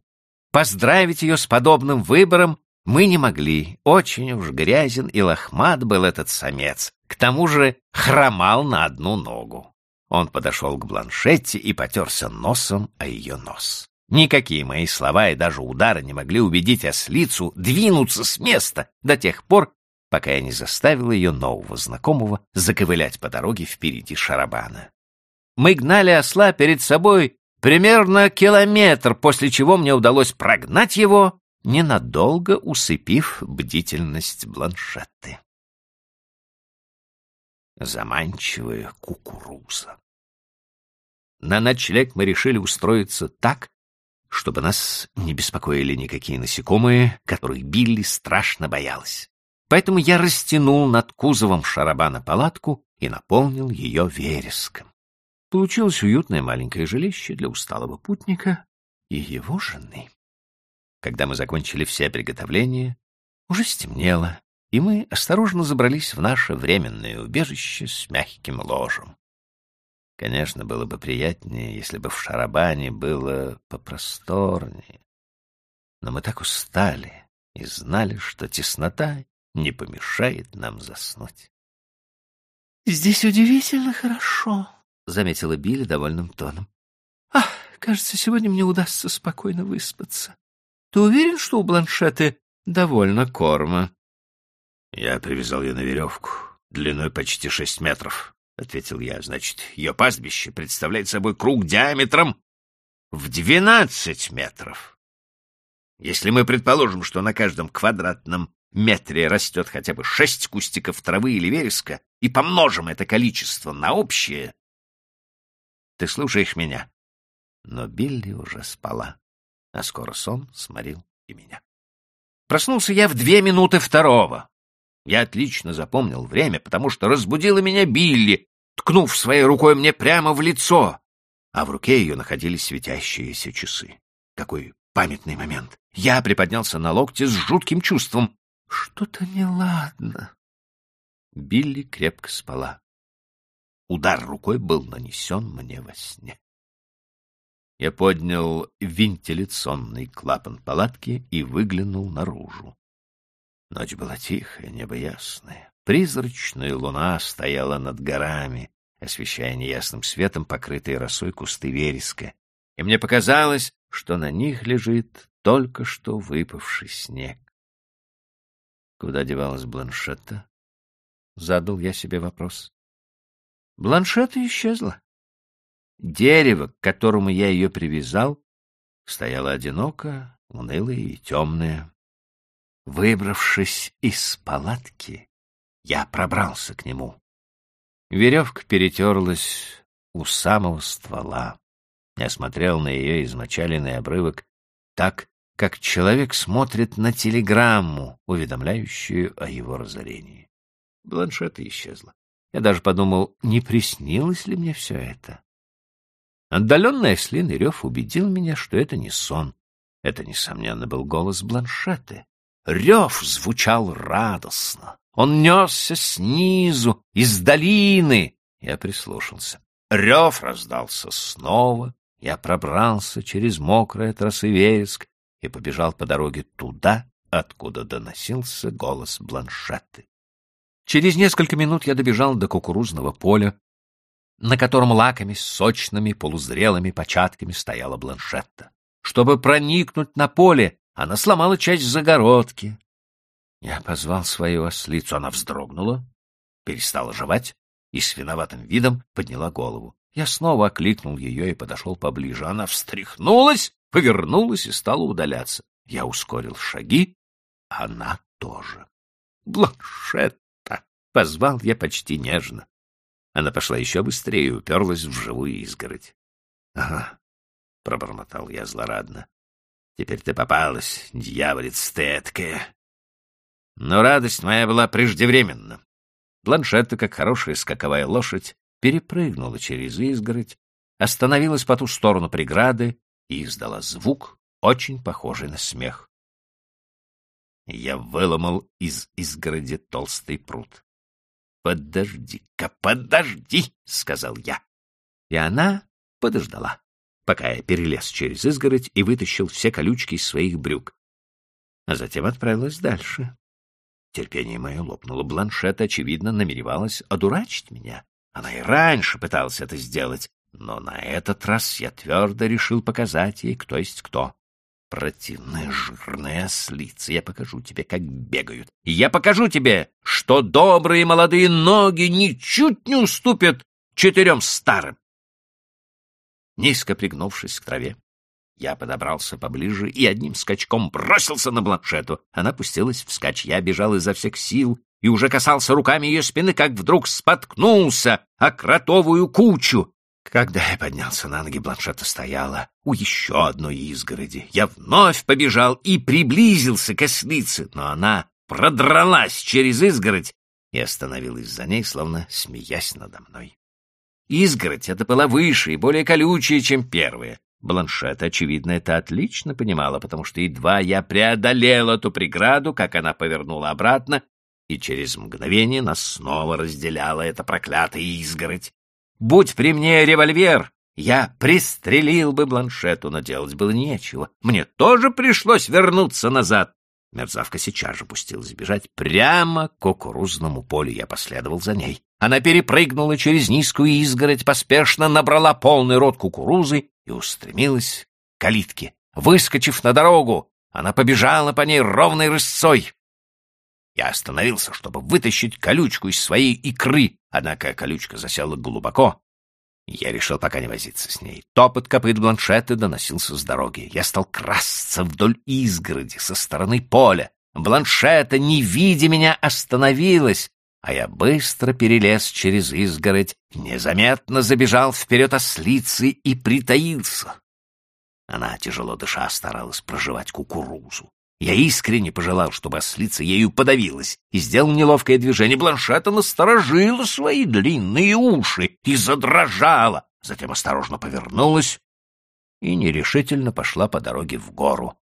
Поздравить ее с подобным выбором мы не могли. Очень уж грязен и лохмат был этот самец. К тому же хромал на одну ногу. Он подошел к Бланшетте и потерся носом о ее нос. Никакие мои слова и даже удары не могли убедить ослицу двинуться с места до тех пор, пока я не заставил ее нового знакомого заковылять по дороге впереди шарабана. Мы гнали осла перед собой примерно километр, после чего мне удалось прогнать его, ненадолго усыпив бдительность бланшетты. Заманчивая кукуруза. На ночлег мы решили устроиться так, чтобы нас не беспокоили никакие насекомые, которых Билли страшно боялась. Поэтому я растянул над кузовом шарабана палатку и наполнил ее вереском. Получилось уютное маленькое жилище для усталого путника и его жены. Когда мы закончили все приготовления, уже стемнело, и мы осторожно забрались в наше временное убежище с мягким ложем. Конечно, было бы приятнее, если бы в Шарабане было попросторнее. Но мы так устали и знали, что теснота не помешает нам заснуть. — Здесь удивительно хорошо, — заметила Билли довольным тоном. — Ах, кажется, сегодня мне удастся спокойно выспаться. Ты уверен, что у Бланшеты довольно корма? — Я привязал ее на веревку, длиной почти шесть метров, — ответил я. — Значит, ее пастбище представляет собой круг диаметром в двенадцать метров. Если мы предположим, что на каждом квадратном метре растет хотя бы шесть кустиков травы или вереска, и помножим это количество на общее... Ты слушаешь меня? Но Билли уже спала, а скоро сон сморил и меня. Проснулся я в две минуты второго. Я отлично запомнил время, потому что разбудила меня Билли, ткнув своей рукой мне прямо в лицо, а в руке ее находились светящиеся часы. Какой памятный момент! Я приподнялся на локте с жутким чувством. Что-то неладно. Билли крепко спала. Удар рукой был нанесен мне во сне. Я поднял вентиляционный клапан палатки и выглянул наружу. Ночь была тихая, небо ясное. Призрачная луна стояла над горами, освещая неясным светом покрытые росой кусты вереска, и мне показалось, что на них лежит только что выпавший снег. Куда девалась Бланшетта? Задал я себе вопрос. Бланшетта исчезла. Дерево, к которому я ее привязал, стояло одиноко, унылое и темное. Выбравшись из палатки, я пробрался к нему. Веревка перетерлась у самого ствола. Я смотрел на ее измочаленный обрывок так, как человек смотрит на телеграмму, уведомляющую о его разорении. Бланшета исчезла. Я даже подумал, не приснилось ли мне все это. Отдаленный ослиный рев убедил меня, что это не сон. Это, несомненно, был голос Бланшеты. Рев звучал радостно. Он несся снизу, из долины. Я прислушался. Рев раздался снова. Я пробрался через мокрое от вереск и побежал по дороге туда, откуда доносился голос Бланшеты. Через несколько минут я добежал до кукурузного поля, на котором лаками сочными полузрелыми початками стояла Бланшетта. Чтобы проникнуть на поле, она сломала часть загородки. Я позвал свою ослицу, она вздрогнула, перестала жевать и с виноватым видом подняла голову. Я снова окликнул ее и подошел поближе. Она встряхнулась, повернулась и стала удаляться. Я ускорил шаги, она тоже. «Бланшетта!» — позвал я почти нежно. Она пошла еще быстрее и уперлась в живую изгородь. — Ага, — пробормотал я злорадно. — Теперь ты попалась, дьяволец ты Но радость моя была преждевременна. Планшетта, как хорошая скаковая лошадь, перепрыгнула через изгородь, остановилась по ту сторону преграды и издала звук, очень похожий на смех. Я выломал из изгороди толстый пруд. «Подожди-ка, подожди!» — сказал я. И она подождала, пока я перелез через изгородь и вытащил все колючки из своих брюк. А затем отправилась дальше. Терпение мое лопнуло. Бланшет, очевидно, намеревалась одурачить меня. Она и раньше пыталась это сделать, но на этот раз я твердо решил показать ей, кто есть кто. Противная жирная ослица, я покажу тебе, как бегают. Я покажу тебе, что добрые молодые ноги ничуть не уступят четырем старым. Низко пригнувшись к траве, я подобрался поближе и одним скачком бросился на бланшету. Она пустилась вскачь, я бежал изо всех сил и уже касался руками ее спины, как вдруг споткнулся о кротовую кучу. Когда я поднялся на ноги, бланшета стояла у еще одной изгороди. Я вновь побежал и приблизился к ослице, но она продралась через изгородь и остановилась за ней, словно смеясь надо мной. Изгородь эта была выше и более колючая, чем первая. Бланшет, очевидно, это отлично понимала, потому что едва я преодолел эту преграду, как она повернула обратно, и через мгновение нас снова разделяла эта проклятая изгородь. Будь при мне револьвер, я пристрелил бы бланшету, но делать было нечего. Мне тоже пришлось вернуться назад. Мерзавка сейчас же пустилась бежать прямо к кукурузному полю. Я последовал за ней. Она перепрыгнула через низкую изгородь, поспешно набрала полный рот кукурузы и устремилась к калитке. Выскочив на дорогу, она побежала по ней ровной рысцой. Я остановился, чтобы вытащить колючку из своей икры, однако колючка засела глубоко. Я решил пока не возиться с ней. Топот копыт бланшеты доносился с дороги. Я стал красться вдоль изгороди со стороны поля. Бланшета, не видя меня, остановилась, а я быстро перелез через изгородь, незаметно забежал вперед ослицы и притаился. Она, тяжело дыша, старалась проживать кукурузу. Я искренне пожелал, чтобы ослица ею подавилась, и сделал неловкое движение. Бланшета насторожила свои длинные уши и задрожала, затем осторожно повернулась и нерешительно пошла по дороге в гору.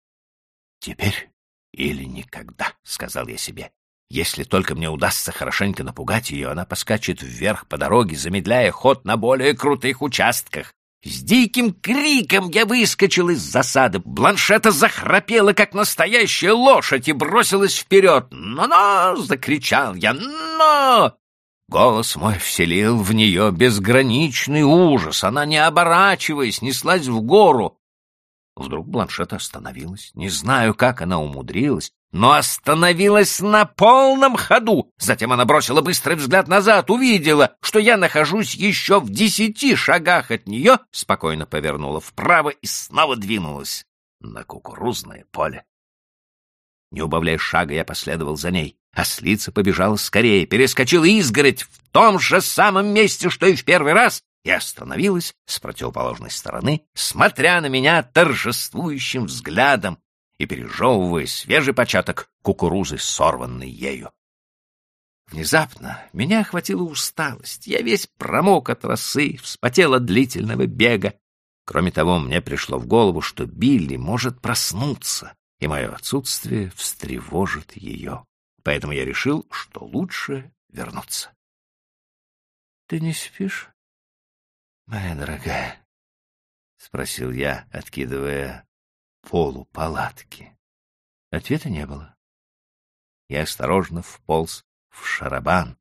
«Теперь или никогда», — сказал я себе. «Если только мне удастся хорошенько напугать ее, она поскачет вверх по дороге, замедляя ход на более крутых участках. С диким криком я выскочил из засады. Бланшета захрапела, как настоящая лошадь, и бросилась вперед. «Но-но!» — закричал я. «Но!» Голос мой вселил в нее безграничный ужас. Она, не оборачиваясь, неслась в гору. Вдруг Бланшета остановилась. Не знаю, как она умудрилась, но остановилась на полном ходу. Затем она бросила быстрый взгляд назад, увидела, что я нахожусь еще в десяти шагах от нее, спокойно повернула вправо и снова двинулась на кукурузное поле. Не убавляя шага, я последовал за ней. Ослица побежала скорее, перескочила изгородь в том же самом месте, что и в первый раз, и остановилась с противоположной стороны, смотря на меня торжествующим взглядом, и пережевывая свежий початок кукурузы, сорванной ею. Внезапно меня охватила усталость. Я весь промок от росы, вспотел от длительного бега. Кроме того, мне пришло в голову, что Билли может проснуться, и мое отсутствие встревожит ее. Поэтому я решил, что лучше вернуться. — Ты не спишь, моя дорогая? — спросил я, откидывая полу палатки. Ответа не было. Я осторожно вполз в шарабан.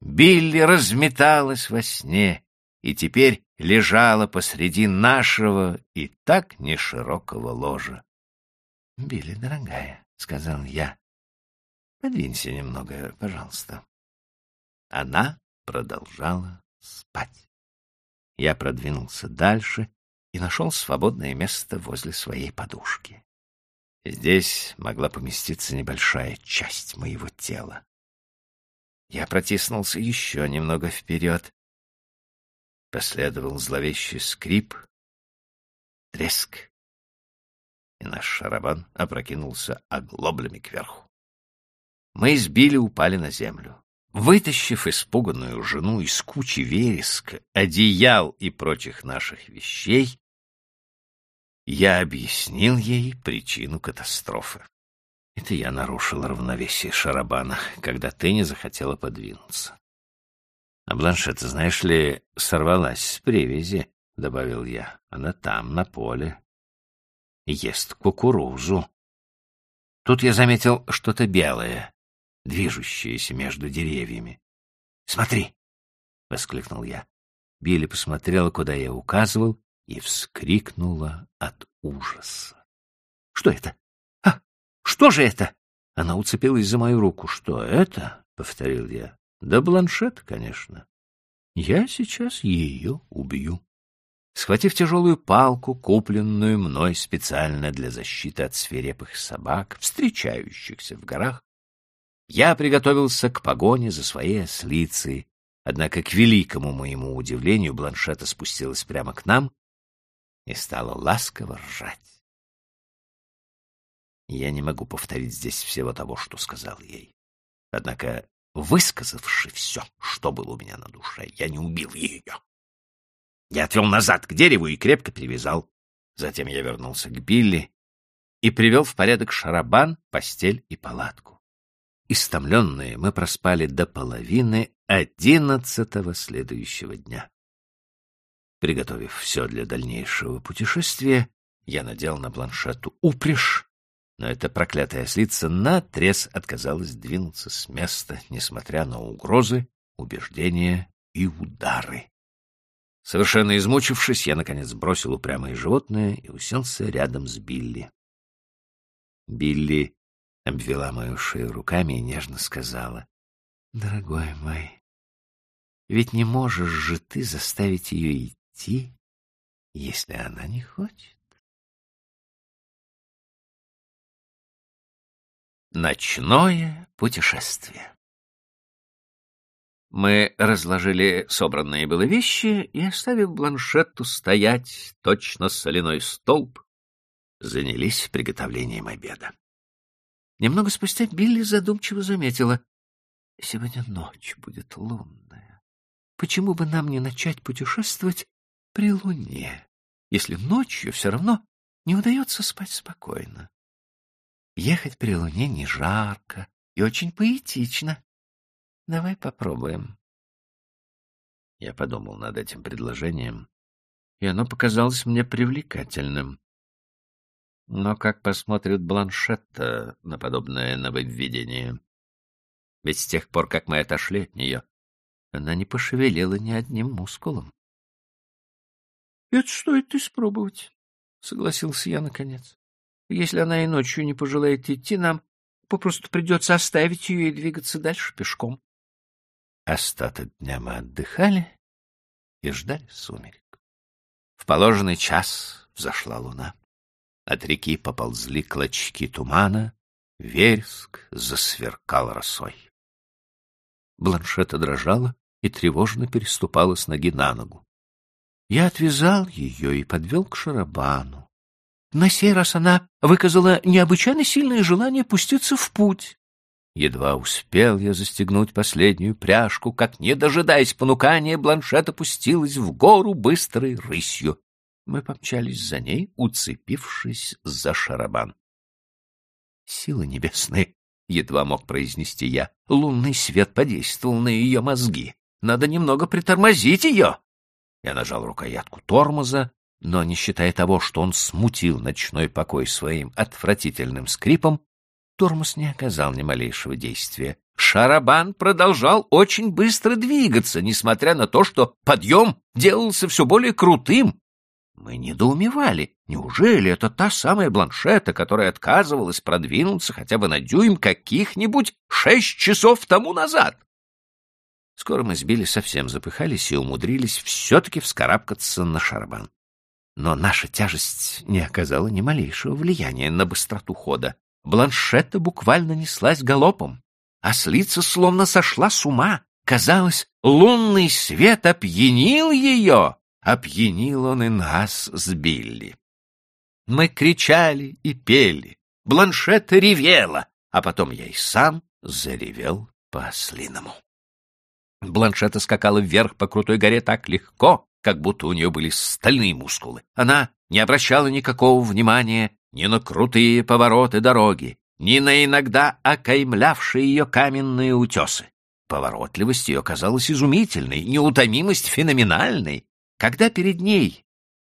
Билли разметалась во сне и теперь лежала посреди нашего и так неширокого ложа. — Билли, дорогая, — сказал я, — подвинься немного, пожалуйста. Она продолжала спать. Я продвинулся дальше и нашел свободное место возле своей подушки. Здесь могла поместиться небольшая часть моего тела. Я протиснулся еще немного вперед. Последовал зловещий скрип, треск, и наш шарабан опрокинулся оглоблями кверху. Мы с Билли упали на землю. Вытащив испуганную жену из кучи вереска, одеял и прочих наших вещей, я объяснил ей причину катастрофы. Это я нарушил равновесие Шарабана, когда ты не захотела подвинуться. А Бланшета, знаешь ли, сорвалась с привязи, — добавил я. Она там, на поле. Ест кукурузу. Тут я заметил что-то белое, движущееся между деревьями. «Смотри!» — воскликнул я. Билли посмотрела, куда я указывал, и вскрикнула от ужаса. «Что это? А, что же это?» Она уцепилась за мою руку. «Что это?» — повторил я. «Да бланшет, конечно. Я сейчас ее убью». Схватив тяжелую палку, купленную мной специально для защиты от свирепых собак, встречающихся в горах, я приготовился к погоне за своей ослицей, однако, к великому моему удивлению, Бланшета спустилась прямо к нам и стала ласково ржать. Я не могу повторить здесь всего того, что сказал ей. Однако, высказавши все, что было у меня на душе, я не убил ее. Я отвел назад к дереву и крепко привязал. Затем я вернулся к Билли и привел в порядок шарабан, постель и палатку. Истомленные мы проспали до половины одиннадцатого следующего дня. Приготовив все для дальнейшего путешествия, я надел на планшету упряжь, но эта проклятая ослица наотрез отказалась двинуться с места, несмотря на угрозы, убеждения и удары. Совершенно измучившись, я, наконец, бросил упрямое животное и уселся рядом с Билли. Билли обвела мою шею руками и нежно сказала, «Дорогой мой, ведь не можешь же ты заставить ее идти, если она не хочет». Ночное путешествие мы разложили собранные было вещи и, оставив бланшетту стоять, точно соляной столб, занялись приготовлением обеда. Немного спустя Билли задумчиво заметила. — Сегодня ночь будет лунная. Почему бы нам не начать путешествовать при луне, если ночью все равно не удается спать спокойно? Ехать при луне не жарко и очень поэтично. Давай попробуем. Я подумал над этим предложением, и оно показалось мне привлекательным. Но как посмотрит Бланшетта на подобное нововведение? Ведь с тех пор, как мы отошли от нее, она не пошевелила ни одним мускулом. — Это стоит испробовать, — согласился я наконец. — Если она и ночью не пожелает идти, нам попросту придется оставить ее и двигаться дальше пешком. Остаток дня мы отдыхали и ждали сумерек. В положенный час взошла луна. От реки поползли клочки тумана, вереск засверкал росой. Бланшета дрожала и тревожно переступала с ноги на ногу. Я отвязал ее и подвел к шарабану. На сей раз она выказала необычайно сильное желание пуститься в путь. Едва успел я застегнуть последнюю пряжку, как, не дожидаясь понукания, бланшет опустилась в гору быстрой рысью. Мы помчались за ней, уцепившись за шарабан. «Силы небесные!» — едва мог произнести я. Лунный свет подействовал на ее мозги. Надо немного притормозить ее. Я нажал рукоятку тормоза, но, не считая того, что он смутил ночной покой своим отвратительным скрипом, Тормоз не оказал ни малейшего действия. Шарабан продолжал очень быстро двигаться, несмотря на то, что подъем делался все более крутым. Мы недоумевали. Неужели это та самая бланшета, которая отказывалась продвинуться хотя бы на дюйм каких-нибудь шесть часов тому назад? Скоро мы сбили совсем запыхались и умудрились все-таки вскарабкаться на шарабан. Но наша тяжесть не оказала ни малейшего влияния на быстроту хода. Бланшетта буквально неслась галопом. Ослица словно сошла с ума. Казалось, лунный свет опьянил ее. Опьянил он и нас с Билли. Мы кричали и пели. Бланшетта ревела, а потом я и сам заревел по-ослиному. Бланшета скакала вверх по крутой горе так легко, как будто у нее были стальные мускулы. Она не обращала никакого внимания ни на крутые повороты дороги, ни на иногда окаймлявшие ее каменные утесы. Поворотливость ее казалась изумительной, неутомимость феноменальной. Когда перед ней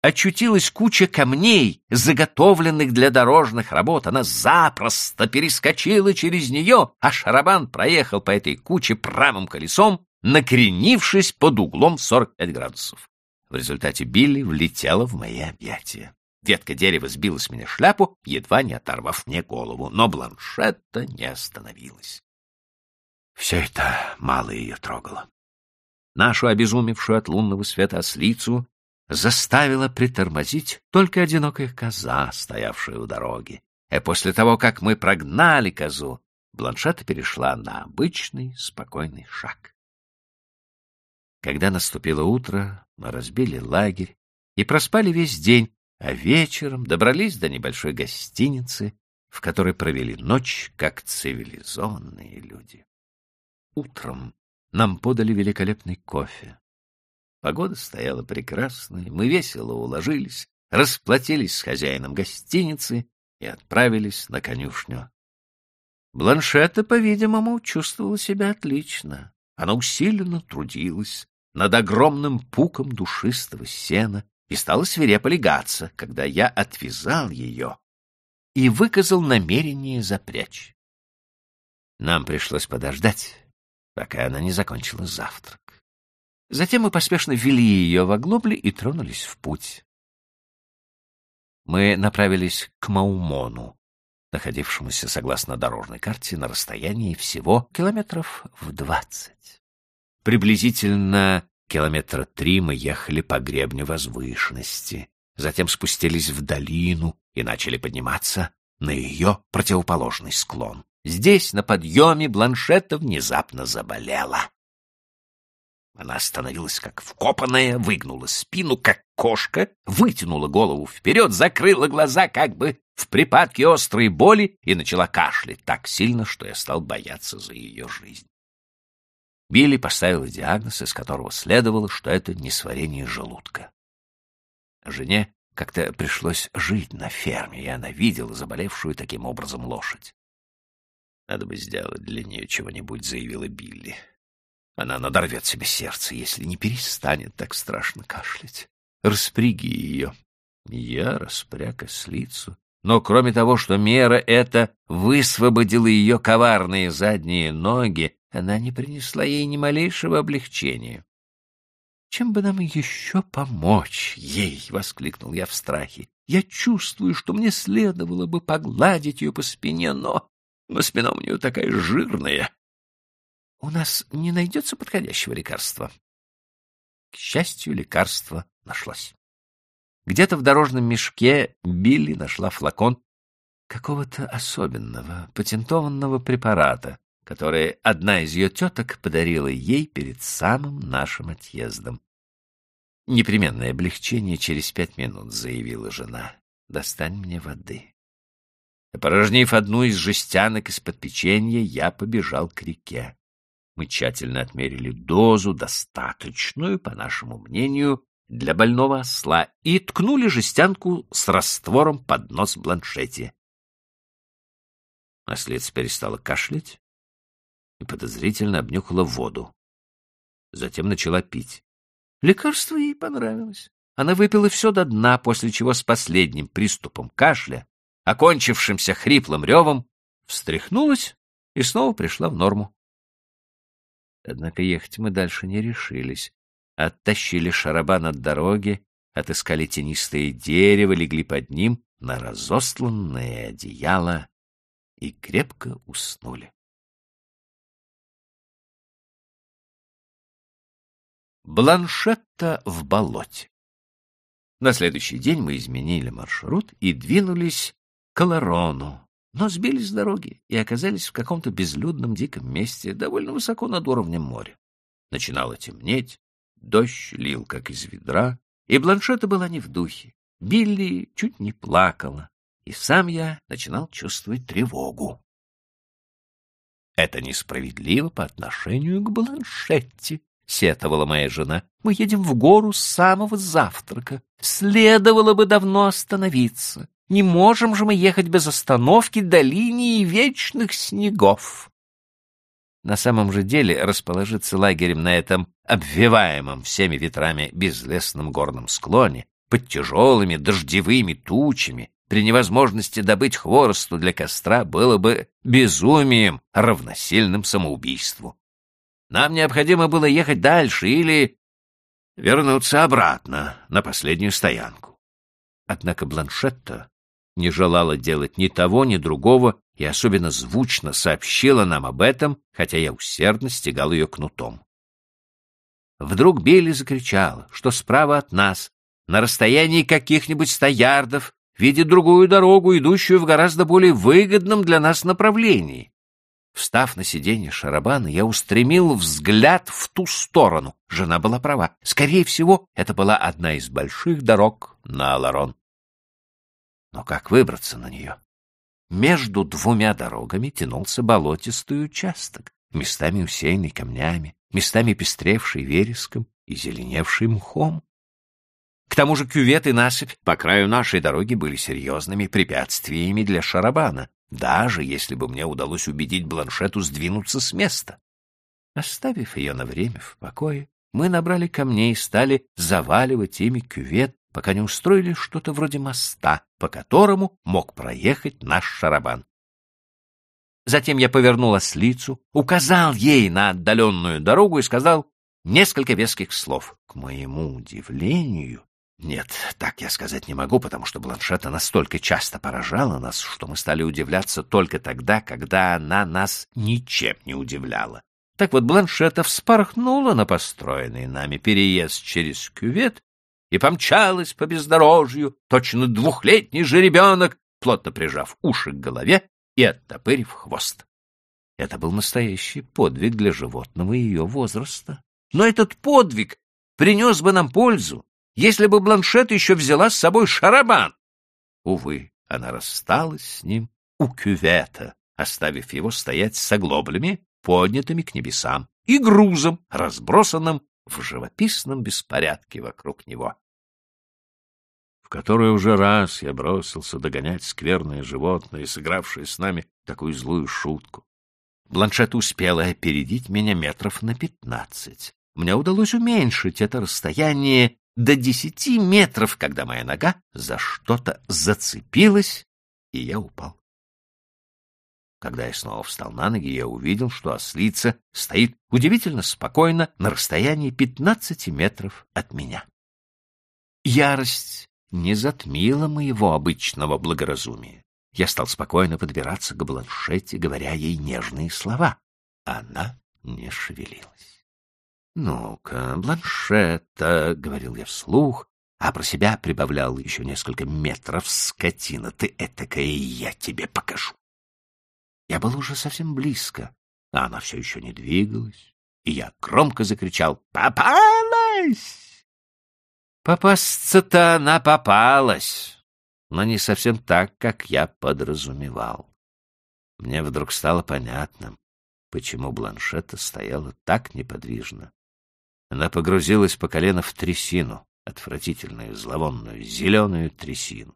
очутилась куча камней, заготовленных для дорожных работ. Она запросто перескочила через нее, а Шарабан проехал по этой куче правым колесом, накренившись под углом 45 градусов. В результате Билли влетела в мои объятия. Ветка дерева сбила с меня шляпу, едва не оторвав мне голову, но Бланшетта не остановилась. Все это мало ее трогало. Нашу обезумевшую от лунного света ослицу заставила притормозить только одинокая коза, стоявшая у дороги. И после того, как мы прогнали козу, Бланшетта перешла на обычный спокойный шаг. Когда наступило утро, мы разбили лагерь и проспали весь день, а вечером добрались до небольшой гостиницы, в которой провели ночь, как цивилизованные люди. Утром нам подали великолепный кофе. Погода стояла прекрасная, мы весело уложились, расплатились с хозяином гостиницы и отправились на конюшню. Бланшета, по-видимому, чувствовала себя отлично. Она усиленно трудилась над огромным пуком душистого сена и стала свирепо легаться, когда я отвязал ее и выказал намерение запрячь. Нам пришлось подождать, пока она не закончила завтрак. Затем мы поспешно ввели ее в оглобли и тронулись в путь. Мы направились к Маумону, находившемуся, согласно дорожной карте, на расстоянии всего километров в двадцать. Приблизительно километра три мы ехали по гребню возвышенности, затем спустились в долину и начали подниматься на ее противоположный склон. Здесь, на подъеме, Бланшета внезапно заболела. Она остановилась как вкопанная, выгнула спину, как кошка, вытянула голову вперед, закрыла глаза как бы в припадке острой боли и начала кашлять так сильно, что я стал бояться за ее жизнь. Билли поставила диагноз, из которого следовало, что это несварение желудка. Жене как-то пришлось жить на ферме, и она видела заболевшую таким образом лошадь. «Надо бы сделать для нее чего-нибудь», — заявила Билли. Она надорвет себе сердце, если не перестанет так страшно кашлять. Распряги ее. Я распряг ослицу. Но кроме того, что мера эта высвободила ее коварные задние ноги, она не принесла ей ни малейшего облегчения. «Чем бы нам еще помочь ей?» — воскликнул я в страхе. «Я чувствую, что мне следовало бы погладить ее по спине, но, но спина у нее такая жирная, у нас не найдется подходящего лекарства. К счастью, лекарство нашлось. Где-то в дорожном мешке Билли нашла флакон какого-то особенного, патентованного препарата, который одна из ее теток подарила ей перед самым нашим отъездом. «Непременное облегчение через пять минут», — заявила жена. «Достань мне воды». Порожнив одну из жестянок из-под печенья, я побежал к реке. Мы тщательно отмерили дозу, достаточную, по нашему мнению, для больного осла, и ткнули жестянку с раствором под нос бланшете. Ослец перестала кашлять и подозрительно обнюхала воду. Затем начала пить. Лекарство ей понравилось. Она выпила все до дна, после чего с последним приступом кашля, окончившимся хриплым ревом, встряхнулась и снова пришла в норму. Однако ехать мы дальше не решились. Оттащили шарабан от дороги, отыскали тенистое дерево, легли под ним на разосланное одеяло и крепко уснули. Бланшетта в болоте. На следующий день мы изменили маршрут и двинулись к Ларону, но сбились с дороги и оказались в каком-то безлюдном диком месте, довольно высоко над уровнем моря. Начинало темнеть, дождь лил, как из ведра, и Бланшета была не в духе. Билли чуть не плакала, и сам я начинал чувствовать тревогу. Это несправедливо по отношению к Бланшетти, — сетовала моя жена. Мы едем в гору с самого завтрака. Следовало бы давно остановиться. Не можем же мы ехать без остановки до линии вечных снегов. На самом же деле расположиться лагерем на этом обвиваемом всеми ветрами безлесном горном склоне под тяжелыми дождевыми тучами при невозможности добыть хворосту для костра было бы безумием, равносильным самоубийству. Нам необходимо было ехать дальше или вернуться обратно на последнюю стоянку. Однако Бланшетта не желала делать ни того, ни другого и особенно звучно сообщила нам об этом, хотя я усердно стегал ее кнутом. Вдруг Билли закричала, что справа от нас, на расстоянии каких-нибудь ста ярдов, видит другую дорогу, идущую в гораздо более выгодном для нас направлении. Встав на сиденье шарабана, я устремил взгляд в ту сторону. Жена была права. Скорее всего, это была одна из больших дорог на Аларон. Но как выбраться на нее? Между двумя дорогами тянулся болотистый участок, местами усеянный камнями, местами пестревший вереском и зеленевший мхом. К тому же кювет и насыпь по краю нашей дороги были серьезными препятствиями для шарабана, даже если бы мне удалось убедить Бланшету сдвинуться с места. Оставив ее на время в покое, мы набрали камней и стали заваливать ими кювет, пока не устроили что-то вроде моста, по которому мог проехать наш шарабан. Затем я повернул ослицу, указал ей на отдаленную дорогу и сказал несколько веских слов. К моему удивлению, нет, так я сказать не могу, потому что Бланшета настолько часто поражала нас, что мы стали удивляться только тогда, когда она нас ничем не удивляла. Так вот, Бланшета вспорхнула на построенный нами переезд через кювет и помчалась по бездорожью, точно двухлетний жеребенок, плотно прижав уши к голове и оттопырив хвост. Это был настоящий подвиг для животного ее возраста. Но этот подвиг принес бы нам пользу, если бы Бланшет еще взяла с собой шарабан. Увы, она рассталась с ним у кювета, оставив его стоять с оглоблями, поднятыми к небесам, и грузом, разбросанным в живописном беспорядке вокруг него. В который уже раз я бросился догонять скверное животное, сыгравшее с нами такую злую шутку. Бланшет успела опередить меня метров на пятнадцать. Мне удалось уменьшить это расстояние до десяти метров, когда моя нога за что-то зацепилась, и я упал. Когда я снова встал на ноги, я увидел, что ослица стоит удивительно спокойно на расстоянии пятнадцати метров от меня. Ярость не затмила моего обычного благоразумия. Я стал спокойно подбираться к Бланшете, говоря ей нежные слова. Она не шевелилась. «Ну-ка, Бланшетта», — говорил я вслух, а про себя прибавлял еще несколько метров, скотина, ты этакая, я тебе покажу. Я был уже совсем близко, а она все еще не двигалась, и я громко закричал «Попалась!» Попасться-то она попалась, но не совсем так, как я подразумевал. Мне вдруг стало понятным, почему Бланшетта стояла так неподвижно она погрузилась по колено в трясину, отвратительную, зловонную, зеленую трясину.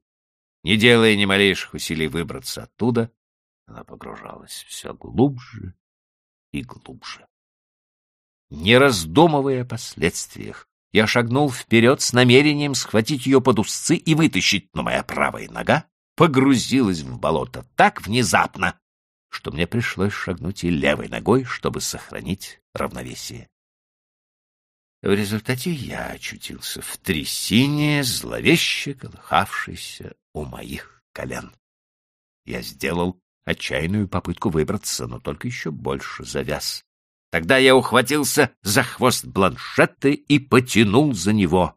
Не делая ни малейших усилий выбраться оттуда, она погружалась все глубже и глубже. Не раздумывая о последствиях, я шагнул вперед с намерением схватить ее под узцы и вытащить, но моя правая нога погрузилась в болото так внезапно, что мне пришлось шагнуть и левой ногой, чтобы сохранить равновесие. В результате я очутился в трясине, зловеще колыхавшейся у моих колен. Я сделал отчаянную попытку выбраться, но только еще больше завяз. Тогда я ухватился за хвост бланшетты и потянул за него.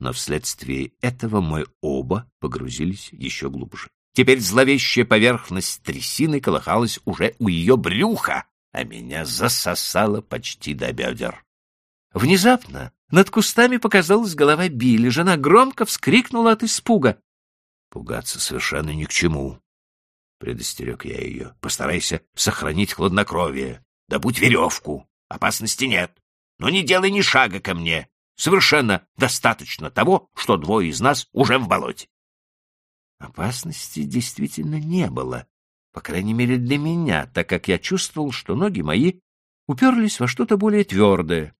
Но вследствие этого мы оба погрузились еще глубже. Теперь зловещая поверхность трясины колыхалась уже у ее брюха, а меня засосало почти до бедер. Внезапно над кустами показалась голова Билли. Жена громко вскрикнула от испуга. Пугаться совершенно ни к чему. — предостерег я ее. — Постарайся сохранить хладнокровие. Добудь веревку. Опасности нет. Но не делай ни шага ко мне. Совершенно достаточно того, что двое из нас уже в болоте. Опасности действительно не было, по крайней мере для меня, так как я чувствовал, что ноги мои уперлись во что-то более твердое.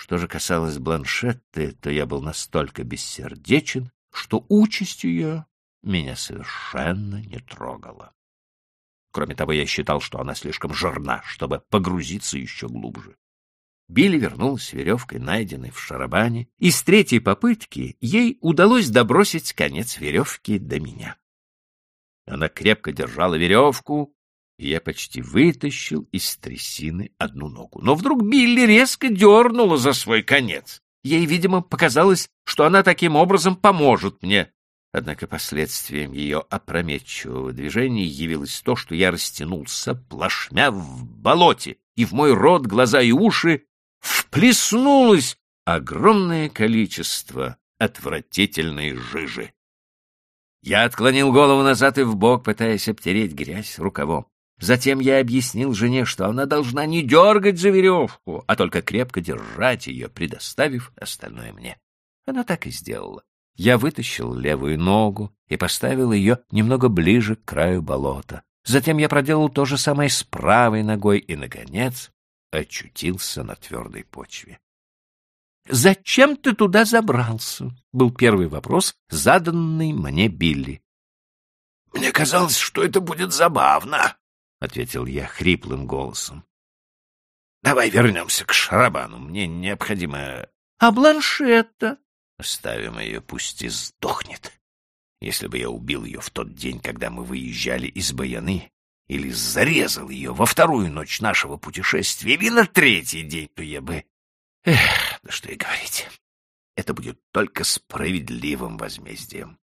Что же касалось Бланшетты, то я был настолько бессердечен, что участь ее меня совершенно не трогала. Кроме того, я считал, что она слишком жирна, чтобы погрузиться еще глубже. Билли вернулась веревкой, найденной в шарабане, и с третьей попытки ей удалось добросить конец веревки до меня. Она крепко держала веревку, и я почти вытащил из трясины одну ногу. Но вдруг Билли резко дернула за свой конец. Ей, видимо, показалось, что она таким образом поможет мне. Однако последствием ее опрометчивого движения явилось то, что я растянулся плашмя в болоте, и в мой рот, глаза и уши вплеснулось огромное количество отвратительной жижи. Я отклонил голову назад и вбок, пытаясь обтереть грязь рукавом. Затем я объяснил жене, что она должна не дергать за веревку, а только крепко держать ее, предоставив остальное мне. Она так и сделала. Я вытащил левую ногу и поставил ее немного ближе к краю болота. Затем я проделал то же самое с правой ногой и, наконец, очутился на твердой почве. «Зачем ты туда забрался?» — был первый вопрос, заданный мне Билли. «Мне казалось, что это будет забавно», — ответил я хриплым голосом. «Давай вернемся к Шарабану. Мне необходимо...» «А Бланшетта?» «Оставим ее, пусть и сдохнет. Если бы я убил ее в тот день, когда мы выезжали из Баяны, или зарезал ее во вторую ночь нашего путешествия, или на третий день, то я бы... Эх, да что и говорить. Это будет только справедливым возмездием.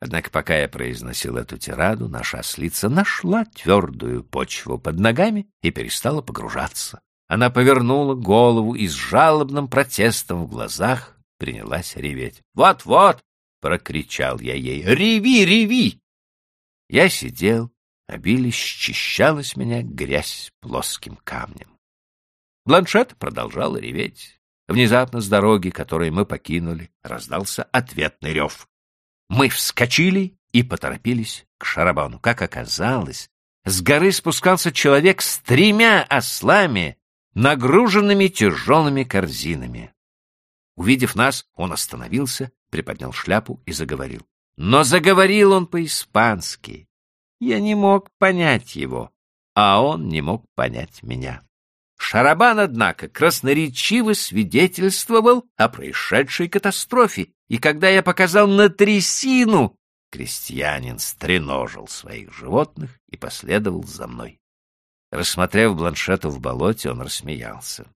Однако пока я произносил эту тираду, наша ослица нашла твердую почву под ногами и перестала погружаться. Она повернула голову и с жалобным протестом в глазах принялась реветь. «Вот-вот!» — прокричал я ей. «Реви, реви!» Я сидел обили счищала меня грязь плоским камнем. Бланшет продолжал реветь. Внезапно с дороги, которую мы покинули, раздался ответный рев. Мы вскочили и поторопились к шарабану. Как оказалось, с горы спускался человек с тремя ослами, нагруженными тяжелыми корзинами. Увидев нас, он остановился, приподнял шляпу и заговорил. Но заговорил он по-испански, я не мог понять его, а он не мог понять меня. Шарабан, однако, красноречиво свидетельствовал о происшедшей катастрофе, и когда я показал на трясину, крестьянин стреножил своих животных и последовал за мной. Рассмотрев бланшету в болоте, он рассмеялся.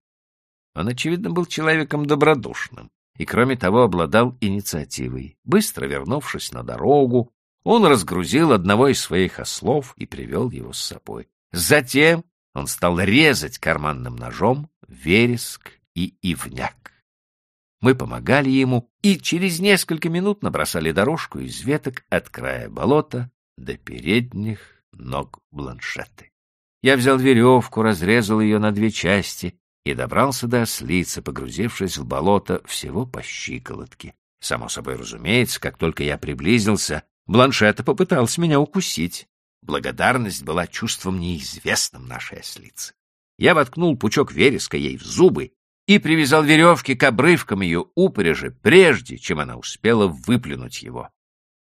Он, очевидно, был человеком добродушным и, кроме того, обладал инициативой. Быстро вернувшись на дорогу, он разгрузил одного из своих ослов и привел его с собой. Затем он стал резать карманным ножом вереск и ивняк. Мы помогали ему и через несколько минут набросали дорожку из веток от края болота до передних ног бланшеты. Я взял веревку, разрезал ее на две части и добрался до ослицы, погрузившись в болото всего по щиколотке. Само собой разумеется, как только я приблизился, Бланшета попытался меня укусить. Благодарность была чувством неизвестным нашей ослицы. Я воткнул пучок вереска ей в зубы и привязал веревки к обрывкам ее упряжи, прежде чем она успела выплюнуть его.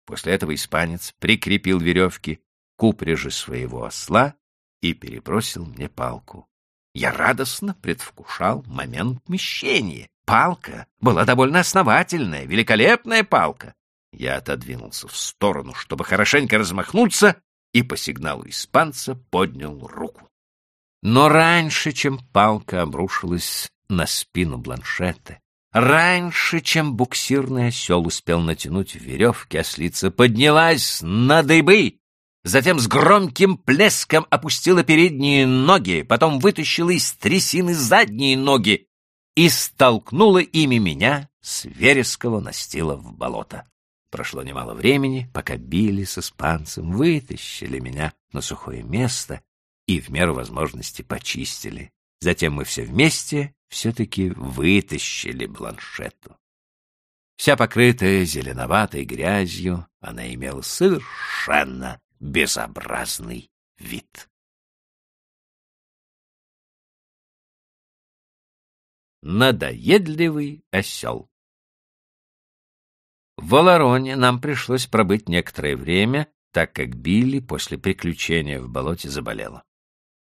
После этого испанец прикрепил веревки к упряжи своего осла и перебросил мне палку. Я радостно предвкушал момент мещения. Палка была довольно основательная, великолепная палка. Я отодвинулся в сторону, чтобы хорошенько размахнуться, и по сигналу испанца поднял руку. Но раньше, чем палка обрушилась на спину бланшета, раньше, чем буксирный осел успел натянуть веревки, ослица поднялась на дыбы, затем с громким плеском опустила передние ноги, потом вытащила из трясины задние ноги и столкнула ими меня с верескового настила в болото. Прошло немало времени, пока Билли с испанцем вытащили меня на сухое место и в меру возможности почистили. Затем мы все вместе все-таки вытащили бланшету. Вся покрытая зеленоватой грязью, она имела совершенно безобразный вид. Надоедливый осел В Валароне нам пришлось пробыть некоторое время, так как Билли после приключения в болоте заболела.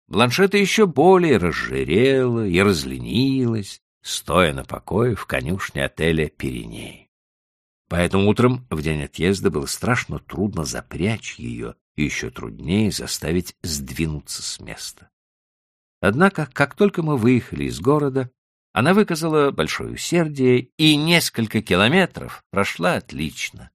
Бланшета еще более разжирела и разленилась, стоя на покое в конюшне отеля «Пиреней». Поэтому утром, в день отъезда, было страшно трудно запрячь ее и еще труднее заставить сдвинуться с места. Однако, как только мы выехали из города, она выказала большое усердие и несколько километров прошла отлично.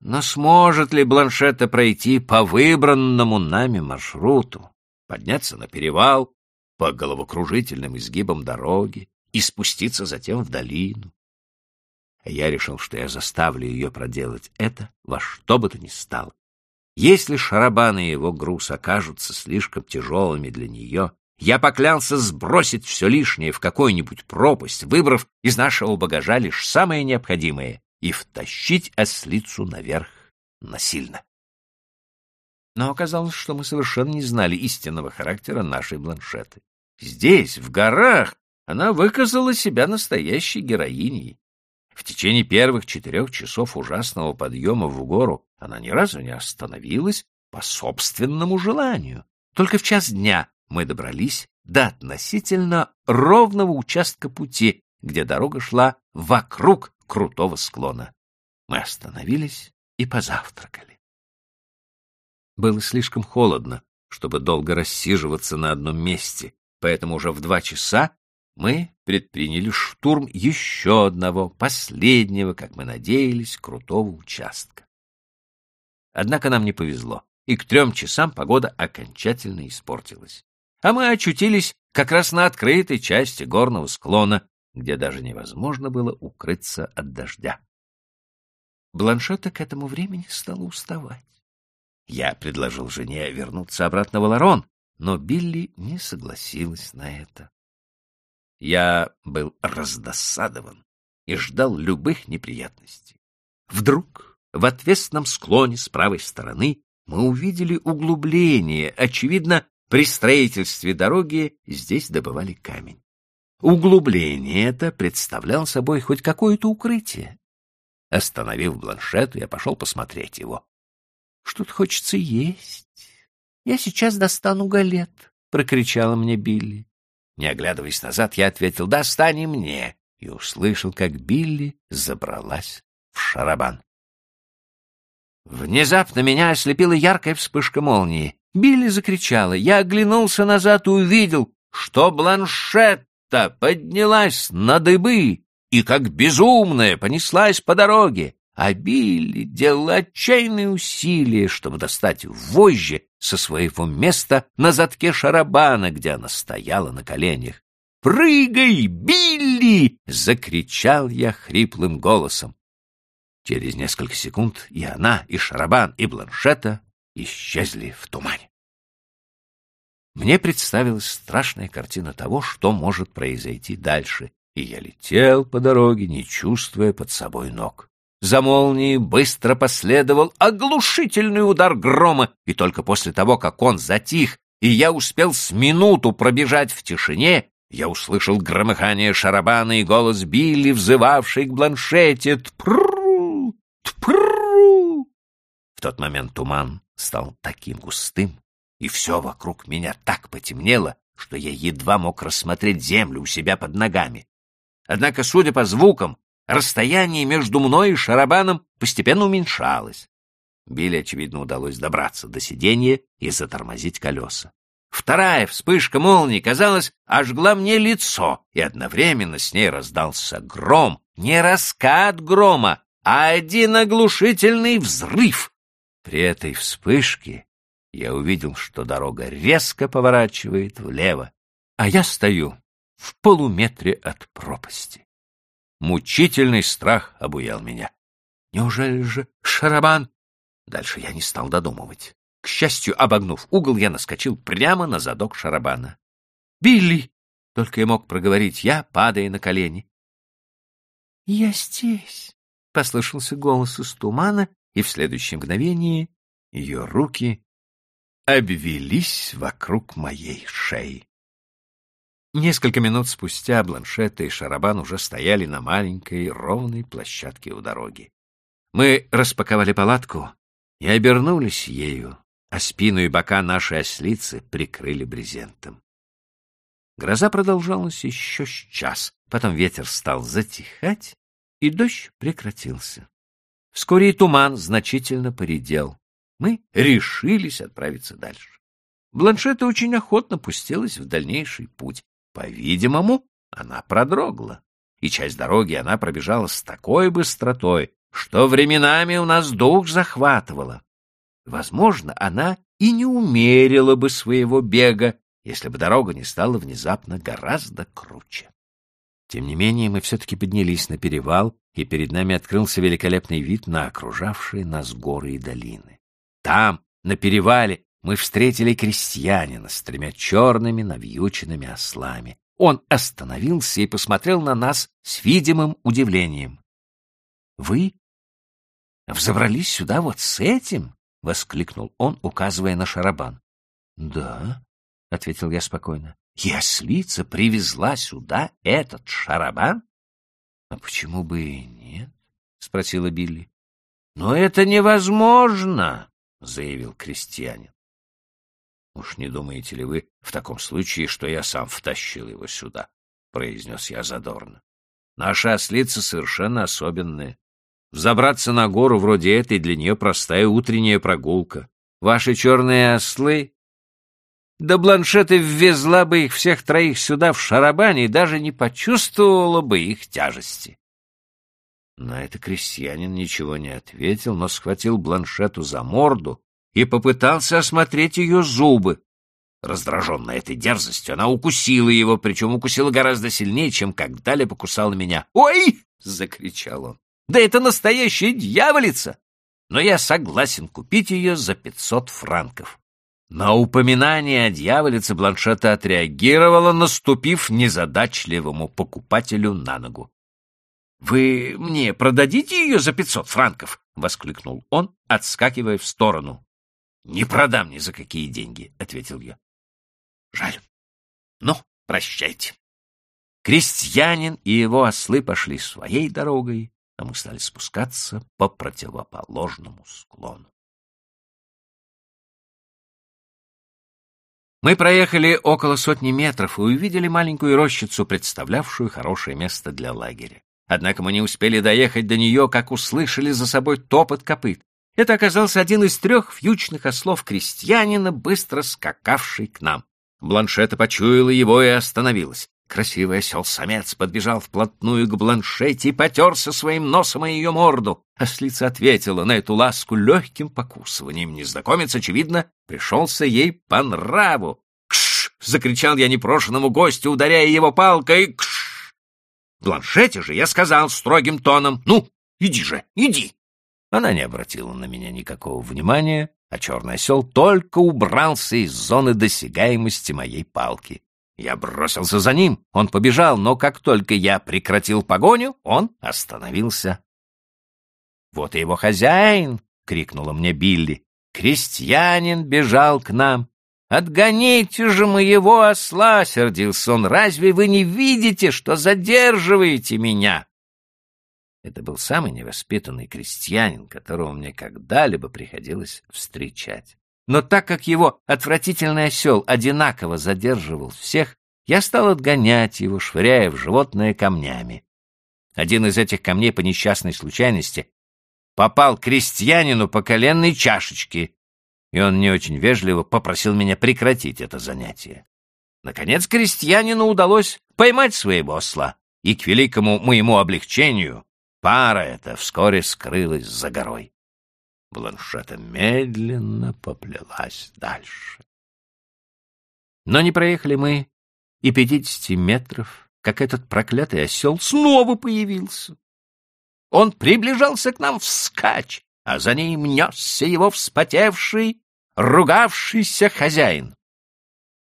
Но сможет ли Бланшета пройти по выбранному нами маршруту, подняться на перевал по головокружительным изгибам дороги и спуститься затем в долину? Я решил, что я заставлю ее проделать это во что бы то ни стало. Если Шарабан и его груз окажутся слишком тяжелыми для нее, я поклялся сбросить все лишнее в какую-нибудь пропасть, выбрав из нашего багажа лишь самое необходимое и втащить ослицу наверх насильно. Но оказалось, что мы совершенно не знали истинного характера нашей бланшеты. Здесь, в горах, она выказала себя настоящей героиней. В течение первых четырех часов ужасного подъема в гору она ни разу не остановилась по собственному желанию. Только в час дня мы добрались до относительно ровного участка пути, где дорога шла вокруг крутого склона. Мы остановились и позавтракали. Было слишком холодно, чтобы долго рассиживаться на одном месте, поэтому уже в два часа мы предприняли штурм еще одного, последнего, как мы надеялись, крутого участка. Однако нам не повезло, и к трем часам погода окончательно испортилась. А мы очутились как раз на открытой части горного склона, где даже невозможно было укрыться от дождя. Бланшета к этому времени стала уставать. Я предложил жене вернуться обратно в Аларон, но Билли не согласилась на это. Я был раздосадован и ждал любых неприятностей. Вдруг в отвесном склоне с правой стороны мы увидели углубление. Очевидно, при строительстве дороги здесь добывали камень. Углубление это представляло собой хоть какое-то укрытие. Остановив бланшету, я пошел посмотреть его. Что-то хочется есть. Я сейчас достану галет, — прокричала мне Билли. Не оглядываясь назад, я ответил «Достань мне!» и услышал, как Билли забралась в шарабан. Внезапно меня ослепила яркая вспышка молнии. Билли закричала. Я оглянулся назад и увидел, что Бланшетта поднялась на дыбы и, как безумная, понеслась по дороге а Билли делал отчаянные усилия, чтобы достать вожжи со своего места на задке шарабана, где она стояла на коленях. «Прыгай, Билли!» — закричал я хриплым голосом. Через несколько секунд и она, и шарабан, и бланшета исчезли в тумане. Мне представилась страшная картина того, что может произойти дальше, и я летел по дороге, не чувствуя под собой ног. За молнией быстро последовал оглушительный удар грома, и только после того, как он затих, и я успел с минуту пробежать в тишине, я услышал громыхание шарабана и голос Билли, взывавший к бланшете «Тпру! Тпру!». В тот момент туман стал таким густым, и все вокруг меня так потемнело, что я едва мог рассмотреть землю у себя под ногами. Однако, судя по звукам, Расстояние между мной и шарабаном постепенно уменьшалось. Билли, очевидно, удалось добраться до сиденья и затормозить колеса. Вторая вспышка молнии, казалось, ожгла мне лицо, и одновременно с ней раздался гром, не раскат грома, а один оглушительный взрыв. При этой вспышке я увидел, что дорога резко поворачивает влево, а я стою в полуметре от пропасти. Мучительный страх обуял меня. Неужели же Шарабан? Дальше я не стал додумывать. К счастью, обогнув угол, я наскочил прямо на задок Шарабана. «Билли!» — только и мог проговорить я, падая на колени. «Я здесь!» — послышался голос из тумана, и в следующее мгновение ее руки обвелись вокруг моей шеи. Несколько минут спустя Бланшетта и Шарабан уже стояли на маленькой ровной площадке у дороги. Мы распаковали палатку и обернулись ею, а спину и бока нашей ослицы прикрыли брезентом. Гроза продолжалась еще час, потом ветер стал затихать, и дождь прекратился. Вскоре и туман значительно поредел. Мы решились отправиться дальше. Бланшета очень охотно пустилась в дальнейший путь. По-видимому, она продрогла, и часть дороги она пробежала с такой быстротой, что временами у нас дух захватывало. Возможно, она и не умерила бы своего бега, если бы дорога не стала внезапно гораздо круче. Тем не менее, мы все-таки поднялись на перевал, и перед нами открылся великолепный вид на окружавшие нас горы и долины. Там, на перевале, мы встретили крестьянина с тремя черными навьюченными ослами. Он остановился и посмотрел на нас с видимым удивлением. — Вы взобрались сюда вот с этим? — воскликнул он, указывая на шарабан. — Да, — ответил я спокойно. — И ослица привезла сюда этот шарабан? — А почему бы и нет? — спросила Билли. — Но это невозможно, — заявил крестьянин. — Уж не думаете ли вы в таком случае, что я сам втащил его сюда? — произнес я задорно. — Наша ослица совершенно особенная. Взобраться на гору вроде этой для нее простая утренняя прогулка. Ваши черные ослы... Да Бланшета ввезла бы их всех троих сюда в шарабане и даже не почувствовала бы их тяжести. На это крестьянин ничего не ответил, но схватил Бланшету за морду и попытался осмотреть ее зубы. Раздраженная этой дерзостью, она укусила его, причем укусила гораздо сильнее, чем когда-либо кусала меня. «Ой!» — закричал он. Да это настоящая дьяволица! Но я согласен купить ее за пятьсот франков. На упоминание о дьяволице Бланшета отреагировала, наступив незадачливому покупателю на ногу. — Вы мне продадите ее за пятьсот франков? — воскликнул он, отскакивая в сторону. — Не продам ни за какие деньги, — ответил я. — Жаль. Ну, прощайте. Крестьянин и его ослы пошли своей дорогой, а мы стали спускаться по противоположному склону. Мы проехали около сотни метров и увидели маленькую рощицу, представлявшую хорошее место для лагеря. Однако мы не успели доехать до нее, как услышали за собой топот копыт. Это оказался один из трех вьючных ослов крестьянина, быстро скакавший к нам. Бланшета почуяла его и остановилась. Красивый осел-самец подбежал вплотную к бланшете и потерся своим носом о ее морду. Ослица ответила на эту ласку легким покусыванием. Незнакомец, очевидно, пришелся ей по нраву. «Кш!» — закричал я непрошенному гостю, ударяя его палкой. «Кш!» Бланшете же я сказал строгим тоном. «Ну, иди же, иди!» Она не обратила на меня никакого внимания, а черный осел только убрался из зоны досягаемости моей палки. Я бросился за ним, он побежал, но как только я прекратил погоню, он остановился. «Вот и его хозяин!» — крикнула мне Билли. «Крестьянин бежал к нам. Отгоните же моего осла!» — сердился он. «Разве вы не видите, что задерживаете меня?» Это был самый невоспитанный крестьянин, которого мне когда-либо приходилось встречать. Но так как его отвратительный осел одинаково задерживал всех, я стал отгонять его, швыряя в животное камнями. Один из этих камней по несчастной случайности попал крестьянину по коленной чашечке, и он не очень вежливо попросил меня прекратить это занятие. Наконец крестьянину удалось поймать своего осла, и к великому моему облегчению пара эта вскоре скрылась за горой. Бланшета медленно поплелась дальше. Но не проехали мы и пятидесяти метров, как этот проклятый осел снова появился. Он приближался к нам вскачь, а за ним несся его вспотевший, ругавшийся хозяин.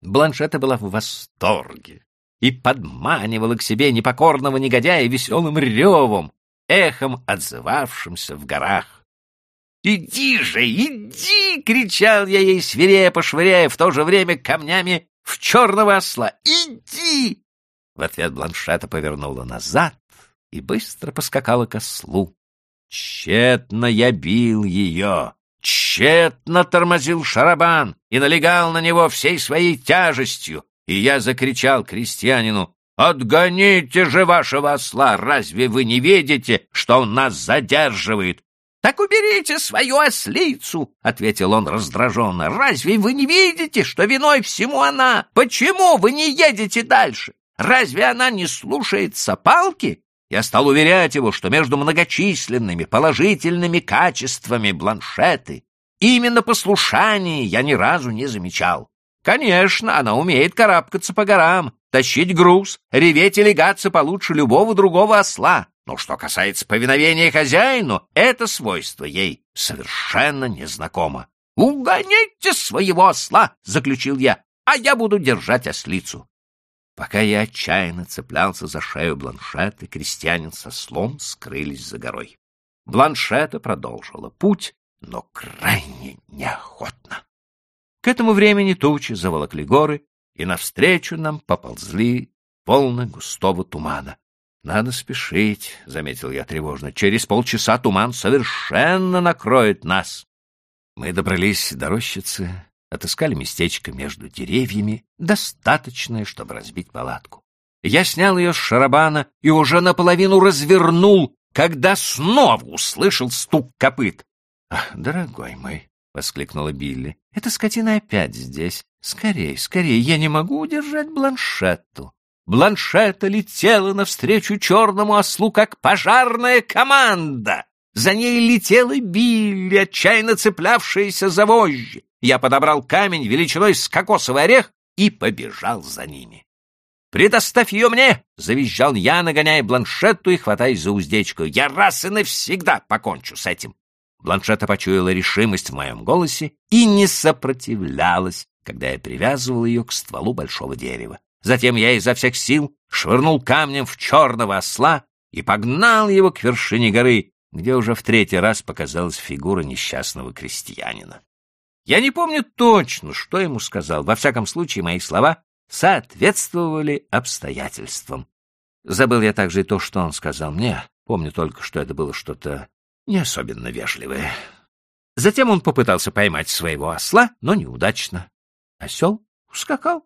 Бланшета была в восторге и подманивала к себе непокорного негодяя веселым ревом, эхом отзывавшимся в горах. «Иди же, иди!» — кричал я ей, свирепо швыряя в то же время камнями в черного осла. «Иди!» В ответ Бланшета повернула назад и быстро поскакала к ослу. Тщетно я бил ее, тщетно тормозил шарабан и налегал на него всей своей тяжестью, и я закричал крестьянину, «Отгоните же вашего осла! Разве вы не видите, что он нас задерживает? «Так уберите свою ослицу!» — ответил он раздраженно. «Разве вы не видите, что виной всему она? Почему вы не едете дальше? Разве она не слушается палки?» Я стал уверять его, что между многочисленными положительными качествами бланшеты именно послушание я ни разу не замечал. Конечно, она умеет карабкаться по горам, тащить груз, реветь и легаться получше любого другого осла. Но что касается повиновения хозяину, это свойство ей совершенно незнакомо. «Угоните своего осла!» — заключил я, «а я буду держать ослицу». Пока я отчаянно цеплялся за шею Бланшета, крестьянин со слом скрылись за горой. Бланшета продолжила путь, но крайне неохотно. К этому времени тучи заволокли горы, и навстречу нам поползли волны густого тумана. «Надо спешить», — заметил я тревожно. «Через полчаса туман совершенно накроет нас». Мы добрались до рощицы, отыскали местечко между деревьями, достаточное, чтобы разбить палатку. Я снял ее с шарабана и уже наполовину развернул, когда снова услышал стук копыт. «Ах, дорогой мой!» — воскликнула Билли. «Эта скотина опять здесь. Скорей, скорей, я не могу удержать бланшетту». Бланшета летела навстречу черному ослу, как пожарная команда. За ней летела Билли, отчаянно цеплявшаяся за вожжи. Я подобрал камень величиной с кокосовый орех и побежал за ними. «Предоставь ее мне!» — завизжал я, нагоняя бланшетту и хватаясь за уздечку. «Я раз и навсегда покончу с этим!» Бланшета почуяла решимость в моем голосе и не сопротивлялась, когда я привязывал ее к стволу большого дерева. Затем я изо всех сил швырнул камнем в черного осла и погнал его к вершине горы, где уже в третий раз показалась фигура несчастного крестьянина. Я не помню точно, что ему сказал. Во всяком случае, мои слова соответствовали обстоятельствам. Забыл я также и то, что он сказал мне. Помню только, что это было что-то не особенно вежливое. Затем он попытался поймать своего осла, но неудачно. Осел ускакал.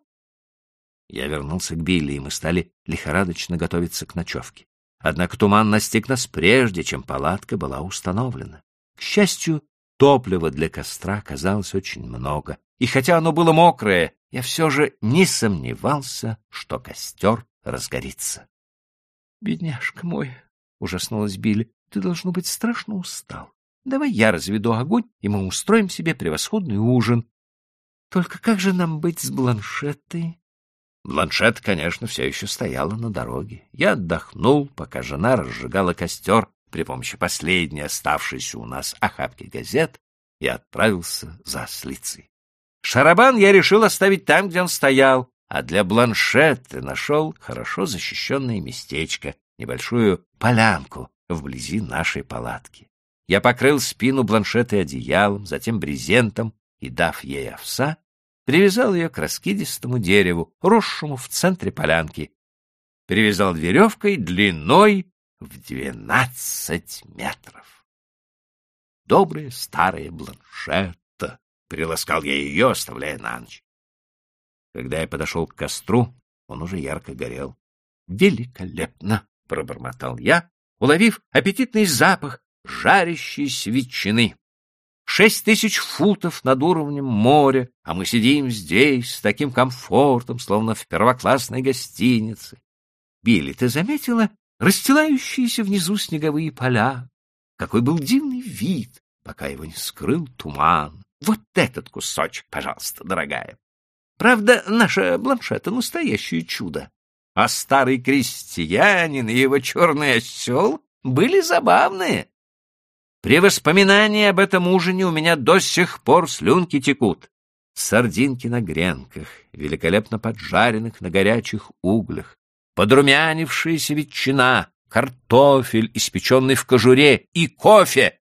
Я вернулся к Билли, и мы стали лихорадочно готовиться к ночевке. Однако туман настиг нас прежде, чем палатка была установлена. К счастью, топлива для костра казалось очень много, и хотя оно было мокрое, я все же не сомневался, что костер разгорится. — Бедняжка мой, — ужаснулась Билли, — ты, должно быть, страшно устал. Давай я разведу огонь, и мы устроим себе превосходный ужин. Только как же нам быть с бланшетой? Бланшет, конечно, все еще стояла на дороге. Я отдохнул, пока жена разжигала костер при помощи последней оставшейся у нас охапки газет и отправился за ослицей. Шарабан я решил оставить там, где он стоял, а для бланшеты нашел хорошо защищенное местечко, небольшую полянку вблизи нашей палатки. Я покрыл спину бланшеты одеялом, затем брезентом и, дав ей овса, привязал ее к раскидистому дереву, росшему в центре полянки. Привязал веревкой длиной в двенадцать метров. Добрая старая бланшетта, приласкал я ее, оставляя на ночь. Когда я подошел к костру, он уже ярко горел. «Великолепно!» — пробормотал я, уловив аппетитный запах жарящей ветчины. Шесть тысяч футов над уровнем моря, а мы сидим здесь с таким комфортом, словно в первоклассной гостинице. Билли, ты заметила расстилающиеся внизу снеговые поля? Какой был дивный вид, пока его не скрыл туман. Вот этот кусочек, пожалуйста, дорогая. Правда, наша бланшета — настоящее чудо. А старый крестьянин и его черный осел были забавные. При воспоминании об этом ужине у меня до сих пор слюнки текут. Сардинки на гренках, великолепно поджаренных на горячих углях, подрумянившаяся ветчина, картофель, испеченный в кожуре, и кофе,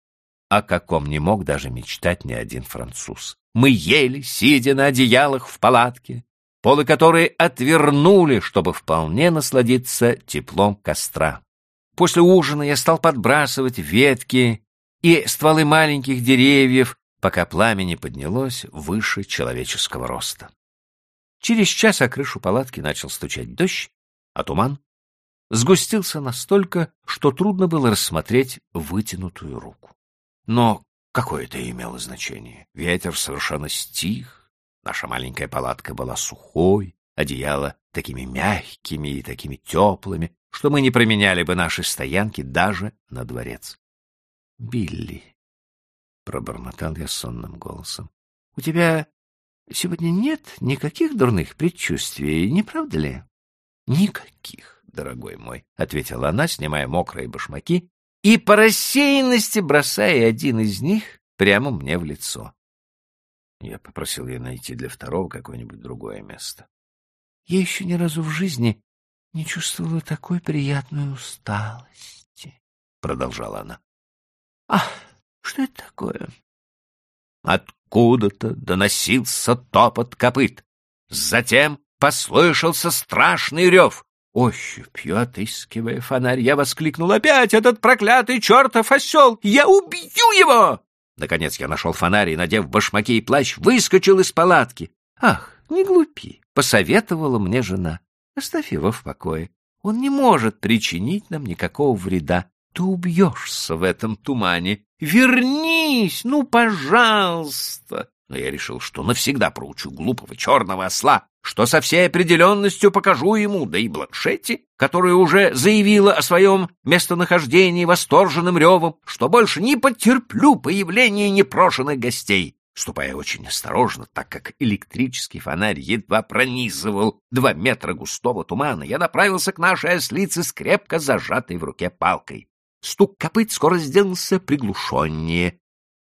о каком не мог даже мечтать ни один француз. Мы ели, сидя на одеялах в палатке, полы которой отвернули, чтобы вполне насладиться теплом костра. После ужина я стал подбрасывать ветки и стволы маленьких деревьев, пока пламя не поднялось выше человеческого роста. Через час о крышу палатки начал стучать дождь, а туман сгустился настолько, что трудно было рассмотреть вытянутую руку. Но какое это имело значение? Ветер совершенно стих, наша маленькая палатка была сухой, одеяло такими мягкими и такими теплыми, что мы не променяли бы наши стоянки даже на дворец. — Билли, — пробормотал я сонным голосом, — у тебя сегодня нет никаких дурных предчувствий, не правда ли? — Никаких, дорогой мой, — ответила она, снимая мокрые башмаки и по рассеянности бросая один из них прямо мне в лицо. Я попросил ее найти для второго какое-нибудь другое место. Я еще ни разу в жизни не чувствовала такой приятной усталости, — продолжала она. — Ах, что это такое? Откуда-то доносился топот копыт. Затем послышался страшный рев. Ощупью отыскивая фонарь, я воскликнул опять этот проклятый чертов осел! Я убью его! Наконец я нашел фонарь и, надев башмаки и плащ, выскочил из палатки. Ах, не глупи, посоветовала мне жена. Оставь его в покое. Он не может причинить нам никакого вреда. Ты убьешься в этом тумане. Вернись, ну, пожалуйста. Но я решил, что навсегда проучу глупого черного осла, что со всей определенностью покажу ему, да и Бланшетти, которая уже заявила о своем местонахождении восторженным ревом, что больше не потерплю появления непрошенных гостей ступая очень осторожно, так как электрический фонарь едва пронизывал два метра густого тумана, я направился к нашей ослице с крепко зажатой в руке палкой. Стук копыт скоро сделался приглушеннее,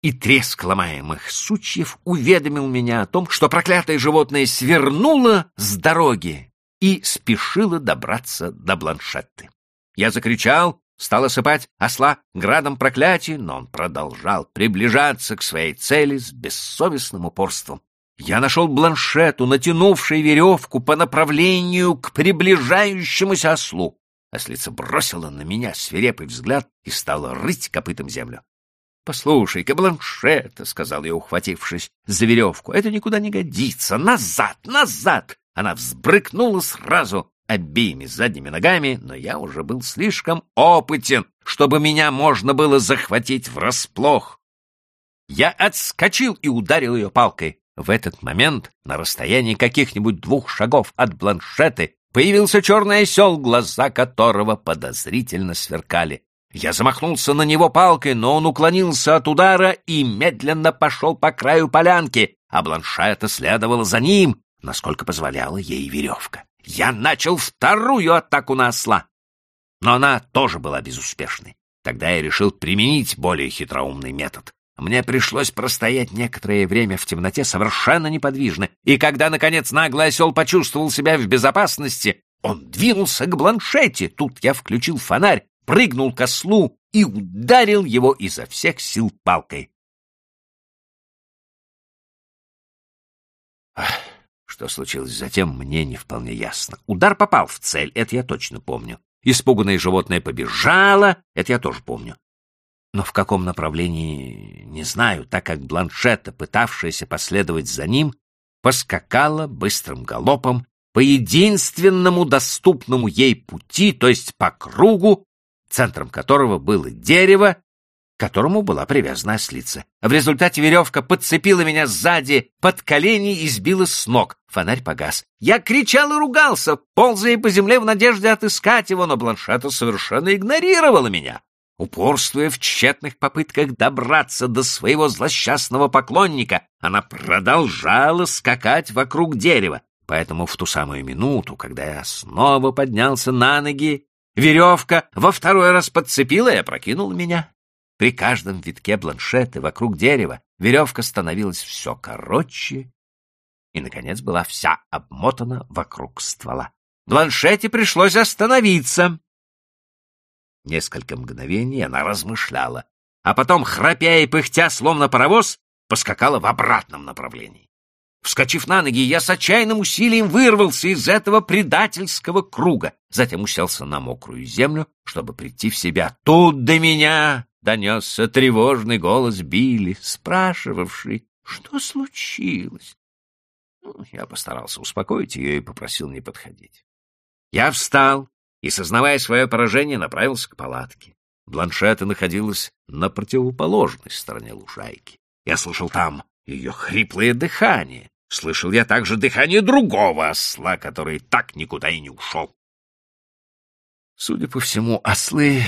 и треск ломаемых сучьев уведомил меня о том, что проклятое животное свернуло с дороги и спешило добраться до бланшетты. Я закричал стал осыпать осла градом проклятий, но он продолжал приближаться к своей цели с бессовестным упорством. Я нашел бланшету, натянувшей веревку по направлению к приближающемуся ослу. Ослица бросила на меня свирепый взгляд и стала рыть копытом землю. — Послушай-ка, сказал я, ухватившись за веревку, — это никуда не годится. Назад, назад! Она взбрыкнула сразу, обеими задними ногами, но я уже был слишком опытен, чтобы меня можно было захватить врасплох. Я отскочил и ударил ее палкой. В этот момент, на расстоянии каких-нибудь двух шагов от бланшеты, появился черный осел, глаза которого подозрительно сверкали. Я замахнулся на него палкой, но он уклонился от удара и медленно пошел по краю полянки, а бланшета следовала за ним, насколько позволяла ей веревка. Я начал вторую атаку на осла, но она тоже была безуспешной. Тогда я решил применить более хитроумный метод. Мне пришлось простоять некоторое время в темноте совершенно неподвижно, и когда, наконец, наглый осел почувствовал себя в безопасности, он двинулся к бланшете. Тут я включил фонарь, прыгнул к ослу и ударил его изо всех сил палкой. Ах. Что случилось затем, мне не вполне ясно. Удар попал в цель, это я точно помню. Испуганное животное побежало, это я тоже помню. Но в каком направлении, не знаю, так как Бланшета, пытавшаяся последовать за ним, поскакала быстрым галопом по единственному доступному ей пути, то есть по кругу, центром которого было дерево, к которому была привязана ослица. В результате веревка подцепила меня сзади под колени и сбила с ног. Фонарь погас. Я кричал и ругался, ползая по земле в надежде отыскать его, но Бланшета совершенно игнорировала меня. Упорствуя в тщетных попытках добраться до своего злосчастного поклонника, она продолжала скакать вокруг дерева. Поэтому в ту самую минуту, когда я снова поднялся на ноги, Веревка во второй раз подцепила и опрокинула меня. При каждом витке бланшеты вокруг дерева веревка становилась все короче и, наконец, была вся обмотана вокруг ствола. Бланшете пришлось остановиться. Несколько мгновений она размышляла, а потом, храпя и пыхтя, словно паровоз, поскакала в обратном направлении. Вскочив на ноги, я с отчаянным усилием вырвался из этого предательского круга, затем уселся на мокрую землю, чтобы прийти в себя. Тут до меня донесся тревожный голос Билли, спрашивавший, что случилось. Ну, я постарался успокоить ее и попросил не подходить. Я встал и, сознавая свое поражение, направился к палатке. Бланшета находилась на противоположной стороне лужайки. Я слышал там ее хриплое дыхание. Слышал я также дыхание другого осла, который так никуда и не ушел. Судя по всему, ослы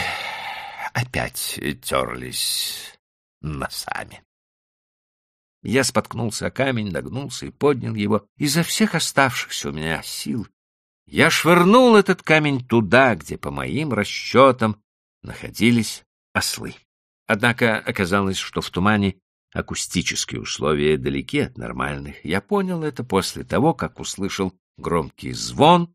опять терлись носами. Я споткнулся о камень, нагнулся и поднял его. Изо всех оставшихся у меня сил я швырнул этот камень туда, где, по моим расчетам, находились ослы. Однако оказалось, что в тумане Акустические условия далеки от нормальных. Я понял это после того, как услышал громкий звон,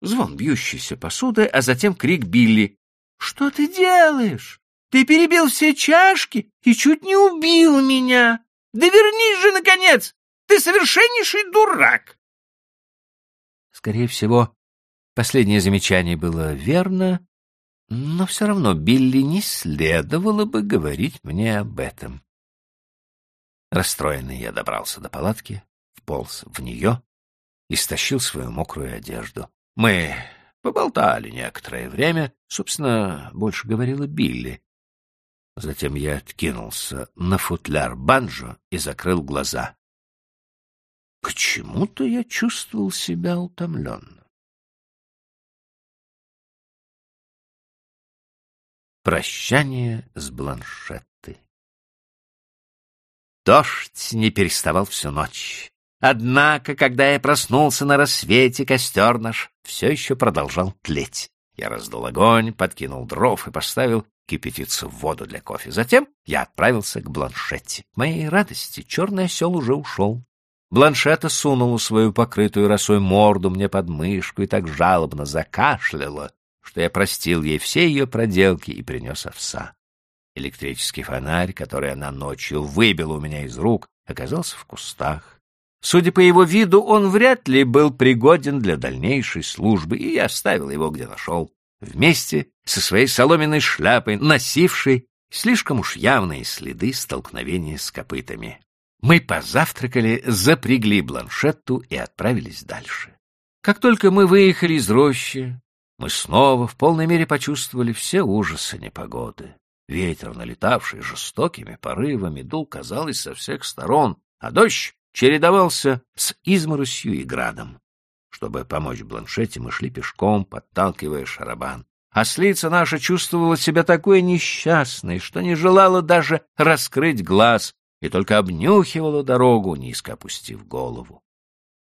звон бьющейся посуды, а затем крик Билли. — Что ты делаешь? Ты перебил все чашки и чуть не убил меня. Да вернись же, наконец! Ты совершеннейший дурак! Скорее всего, последнее замечание было верно, но все равно Билли не следовало бы говорить мне об этом. Расстроенный я добрался до палатки, вполз в нее и стащил свою мокрую одежду. Мы поболтали некоторое время, собственно, больше говорила Билли. Затем я откинулся на футляр банджо и закрыл глаза. Почему-то я чувствовал себя утомленно. Прощание с Бланшет. Дождь не переставал всю ночь. Однако, когда я проснулся на рассвете, костер наш все еще продолжал тлеть. Я раздул огонь, подкинул дров и поставил кипятиться в воду для кофе. Затем я отправился к Бланшетте. К моей радости черный осел уже ушел. Бланшета сунула свою покрытую росой морду мне под мышку и так жалобно закашляла, что я простил ей все ее проделки и принес овса. Электрический фонарь, который она ночью выбила у меня из рук, оказался в кустах. Судя по его виду, он вряд ли был пригоден для дальнейшей службы, и я оставил его, где нашел, вместе со своей соломенной шляпой, носившей слишком уж явные следы столкновения с копытами. Мы позавтракали, запрягли бланшетту и отправились дальше. Как только мы выехали из рощи, мы снова в полной мере почувствовали все ужасы непогоды. Ветер, налетавший жестокими порывами, дул, казалось, со всех сторон, а дождь чередовался с изморосью и градом. Чтобы помочь Бланшете, мы шли пешком, подталкивая шарабан. Ослица наша чувствовала себя такой несчастной, что не желала даже раскрыть глаз и только обнюхивала дорогу, низко опустив голову.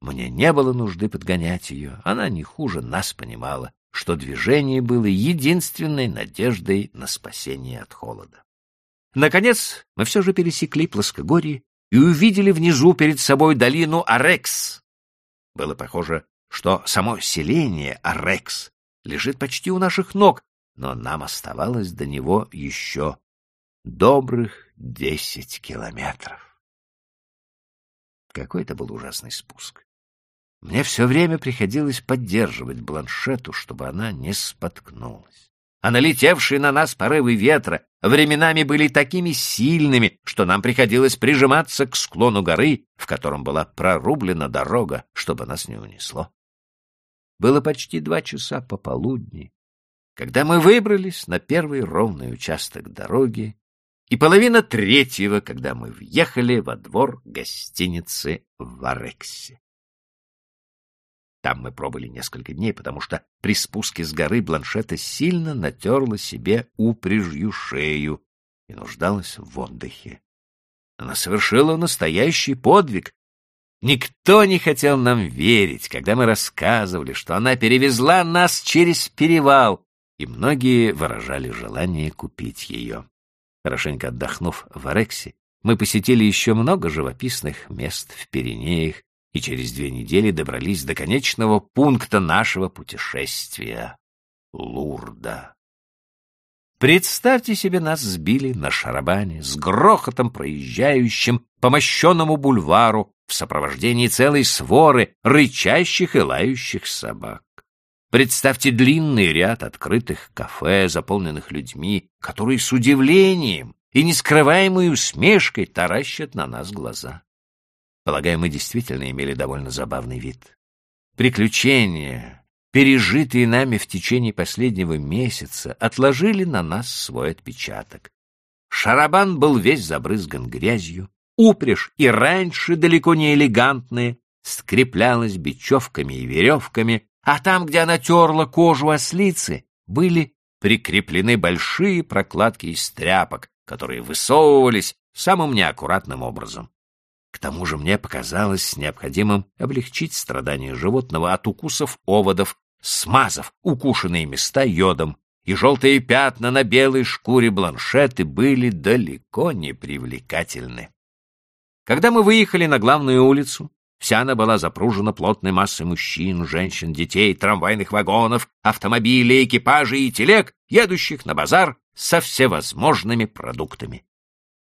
Мне не было нужды подгонять ее, она не хуже нас понимала, что движение было единственной надеждой на спасение от холода. Наконец, мы все же пересекли плоскогорье и увидели внизу перед собой долину Арекс. Было похоже, что само селение Арекс лежит почти у наших ног, но нам оставалось до него еще добрых десять километров. Какой это был ужасный спуск. Мне все время приходилось поддерживать бланшету, чтобы она не споткнулась. А налетевшие на нас порывы ветра временами были такими сильными, что нам приходилось прижиматься к склону горы, в котором была прорублена дорога, чтобы нас не унесло. Было почти два часа пополудни, когда мы выбрались на первый ровный участок дороги, и половина третьего, когда мы въехали во двор гостиницы в Варексе. Там мы пробыли несколько дней, потому что при спуске с горы Бланшета сильно натерла себе упряжью шею и нуждалась в отдыхе. Она совершила настоящий подвиг. Никто не хотел нам верить, когда мы рассказывали, что она перевезла нас через перевал и многие выражали желание купить ее. Хорошенько отдохнув в Орексе, мы посетили еще много живописных мест в Пиренеях и через две недели добрались до конечного пункта нашего путешествия — Лурда. Представьте себе, нас сбили на шарабане с грохотом проезжающим по мощенному бульвару в сопровождении целой своры рычащих и лающих собак. Представьте длинный ряд открытых кафе, заполненных людьми, которые с удивлением и нескрываемой усмешкой таращат на нас глаза. Полагаю, мы действительно имели довольно забавный вид. Приключения, пережитые нами в течение последнего месяца, отложили на нас свой отпечаток. Шарабан был весь забрызган грязью, упряжь и раньше далеко не элегантная, скреплялась бечевками и веревками, а там, где она терла кожу ослицы, были прикреплены большие прокладки из тряпок, которые высовывались самым неаккуратным образом. К тому же мне показалось необходимым облегчить страдания животного от укусов оводов смазав укушенные места йодом, и желтые пятна на белой шкуре бланшеты были далеко не привлекательны. Когда мы выехали на главную улицу, вся она была запружена плотной массой мужчин, женщин, детей, трамвайных вагонов, автомобилей, экипажей и телег, едущих на базар со всевозможными продуктами.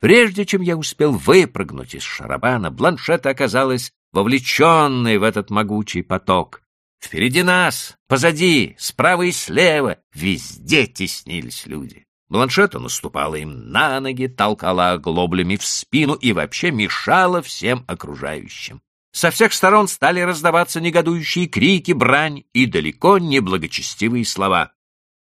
Прежде чем я успел выпрыгнуть из шарабана, бланшета оказалась вовлеченной в этот могучий поток. Впереди нас, позади, справа и слева, везде теснились люди. Бланшета наступала им на ноги, толкала оглоблями в спину и вообще мешала всем окружающим. Со всех сторон стали раздаваться негодующие крики, брань и далеко не благочестивые слова.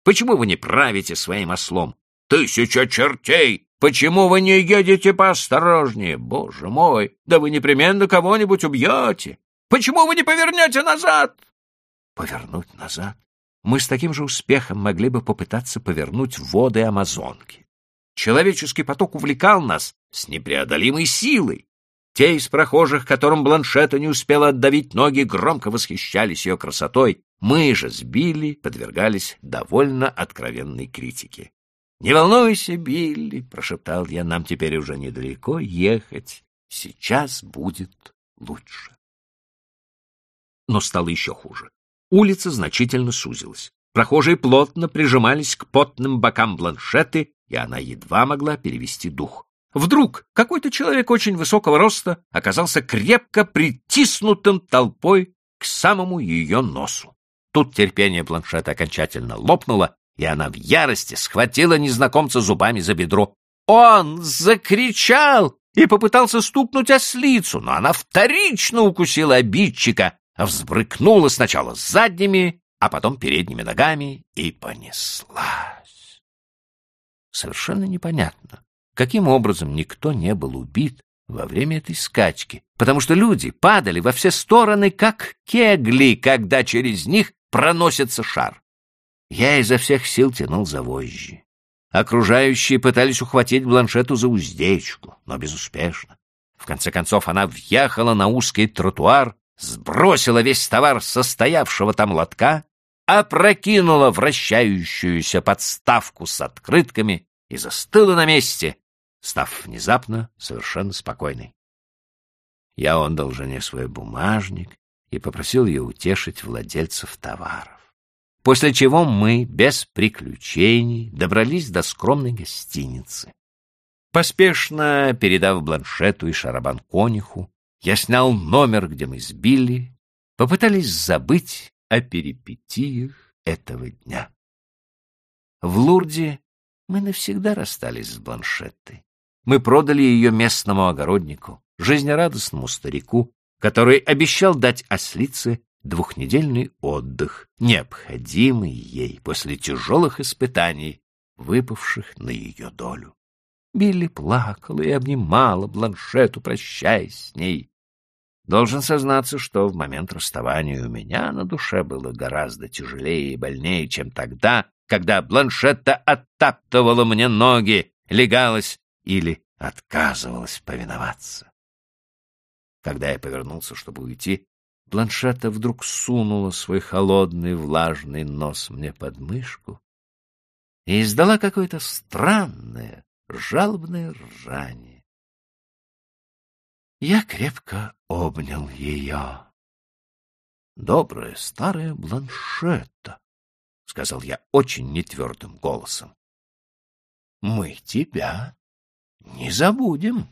«Почему вы не правите своим ослом? Тысяча чертей! Почему вы не едете поосторожнее? Боже мой, да вы непременно кого-нибудь убьете! Почему вы не повернете назад?» повернуть назад. Мы с таким же успехом могли бы попытаться повернуть воды Амазонки. Человеческий поток увлекал нас с непреодолимой силой. Те из прохожих, которым Бланшета не успела отдавить ноги, громко восхищались ее красотой. Мы же с Билли подвергались довольно откровенной критике. «Не волнуйся, Билли», — прошептал я, — «нам теперь уже недалеко ехать. Сейчас будет лучше». Но стало еще хуже. Улица значительно сузилась. Прохожие плотно прижимались к потным бокам бланшеты, и она едва могла перевести дух. Вдруг какой-то человек очень высокого роста оказался крепко притиснутым толпой к самому ее носу. Тут терпение планшета окончательно лопнуло, и она в ярости схватила незнакомца зубами за бедро. Он закричал и попытался стукнуть ослицу, но она вторично укусила обидчика, взбрыкнула сначала задними, а потом передними ногами и понеслась. Совершенно непонятно, каким образом никто не был убит во время этой скачки, потому что люди падали во все стороны, как кегли, когда через них проносится шар. Я изо всех сил тянул за вожжи. Окружающие пытались ухватить бланшету за уздечку, но безуспешно. В конце концов она въехала на узкий тротуар сбросила весь товар состоявшего там лотка, опрокинула вращающуюся подставку с открытками и застыла на месте, став внезапно совершенно спокойной. Я отдал жене свой бумажник и попросил ее утешить владельцев товаров. После чего мы, без приключений, добрались до скромной гостиницы. Поспешно передав бланшету и шарабан конюху, я снял номер, где мы с Билли попытались забыть о перипетиях этого дня. В Лурде мы навсегда расстались с Бланшеттой. Мы продали ее местному огороднику, жизнерадостному старику, который обещал дать ослице двухнедельный отдых, необходимый ей после тяжелых испытаний, выпавших на ее долю. Билли плакала и обнимала Бланшету, прощаясь с ней. Должен сознаться, что в момент расставания у меня на душе было гораздо тяжелее и больнее, чем тогда, когда Бланшетта оттаптывала мне ноги, легалась или отказывалась повиноваться. Когда я повернулся, чтобы уйти, Бланшетта вдруг сунула свой холодный влажный нос мне под мышку и издала какое-то странное, жалобное ржание. Я крепко обнял ее. — Добрая старая бланшетта, — сказал я очень нетвердым голосом. — Мы тебя не забудем.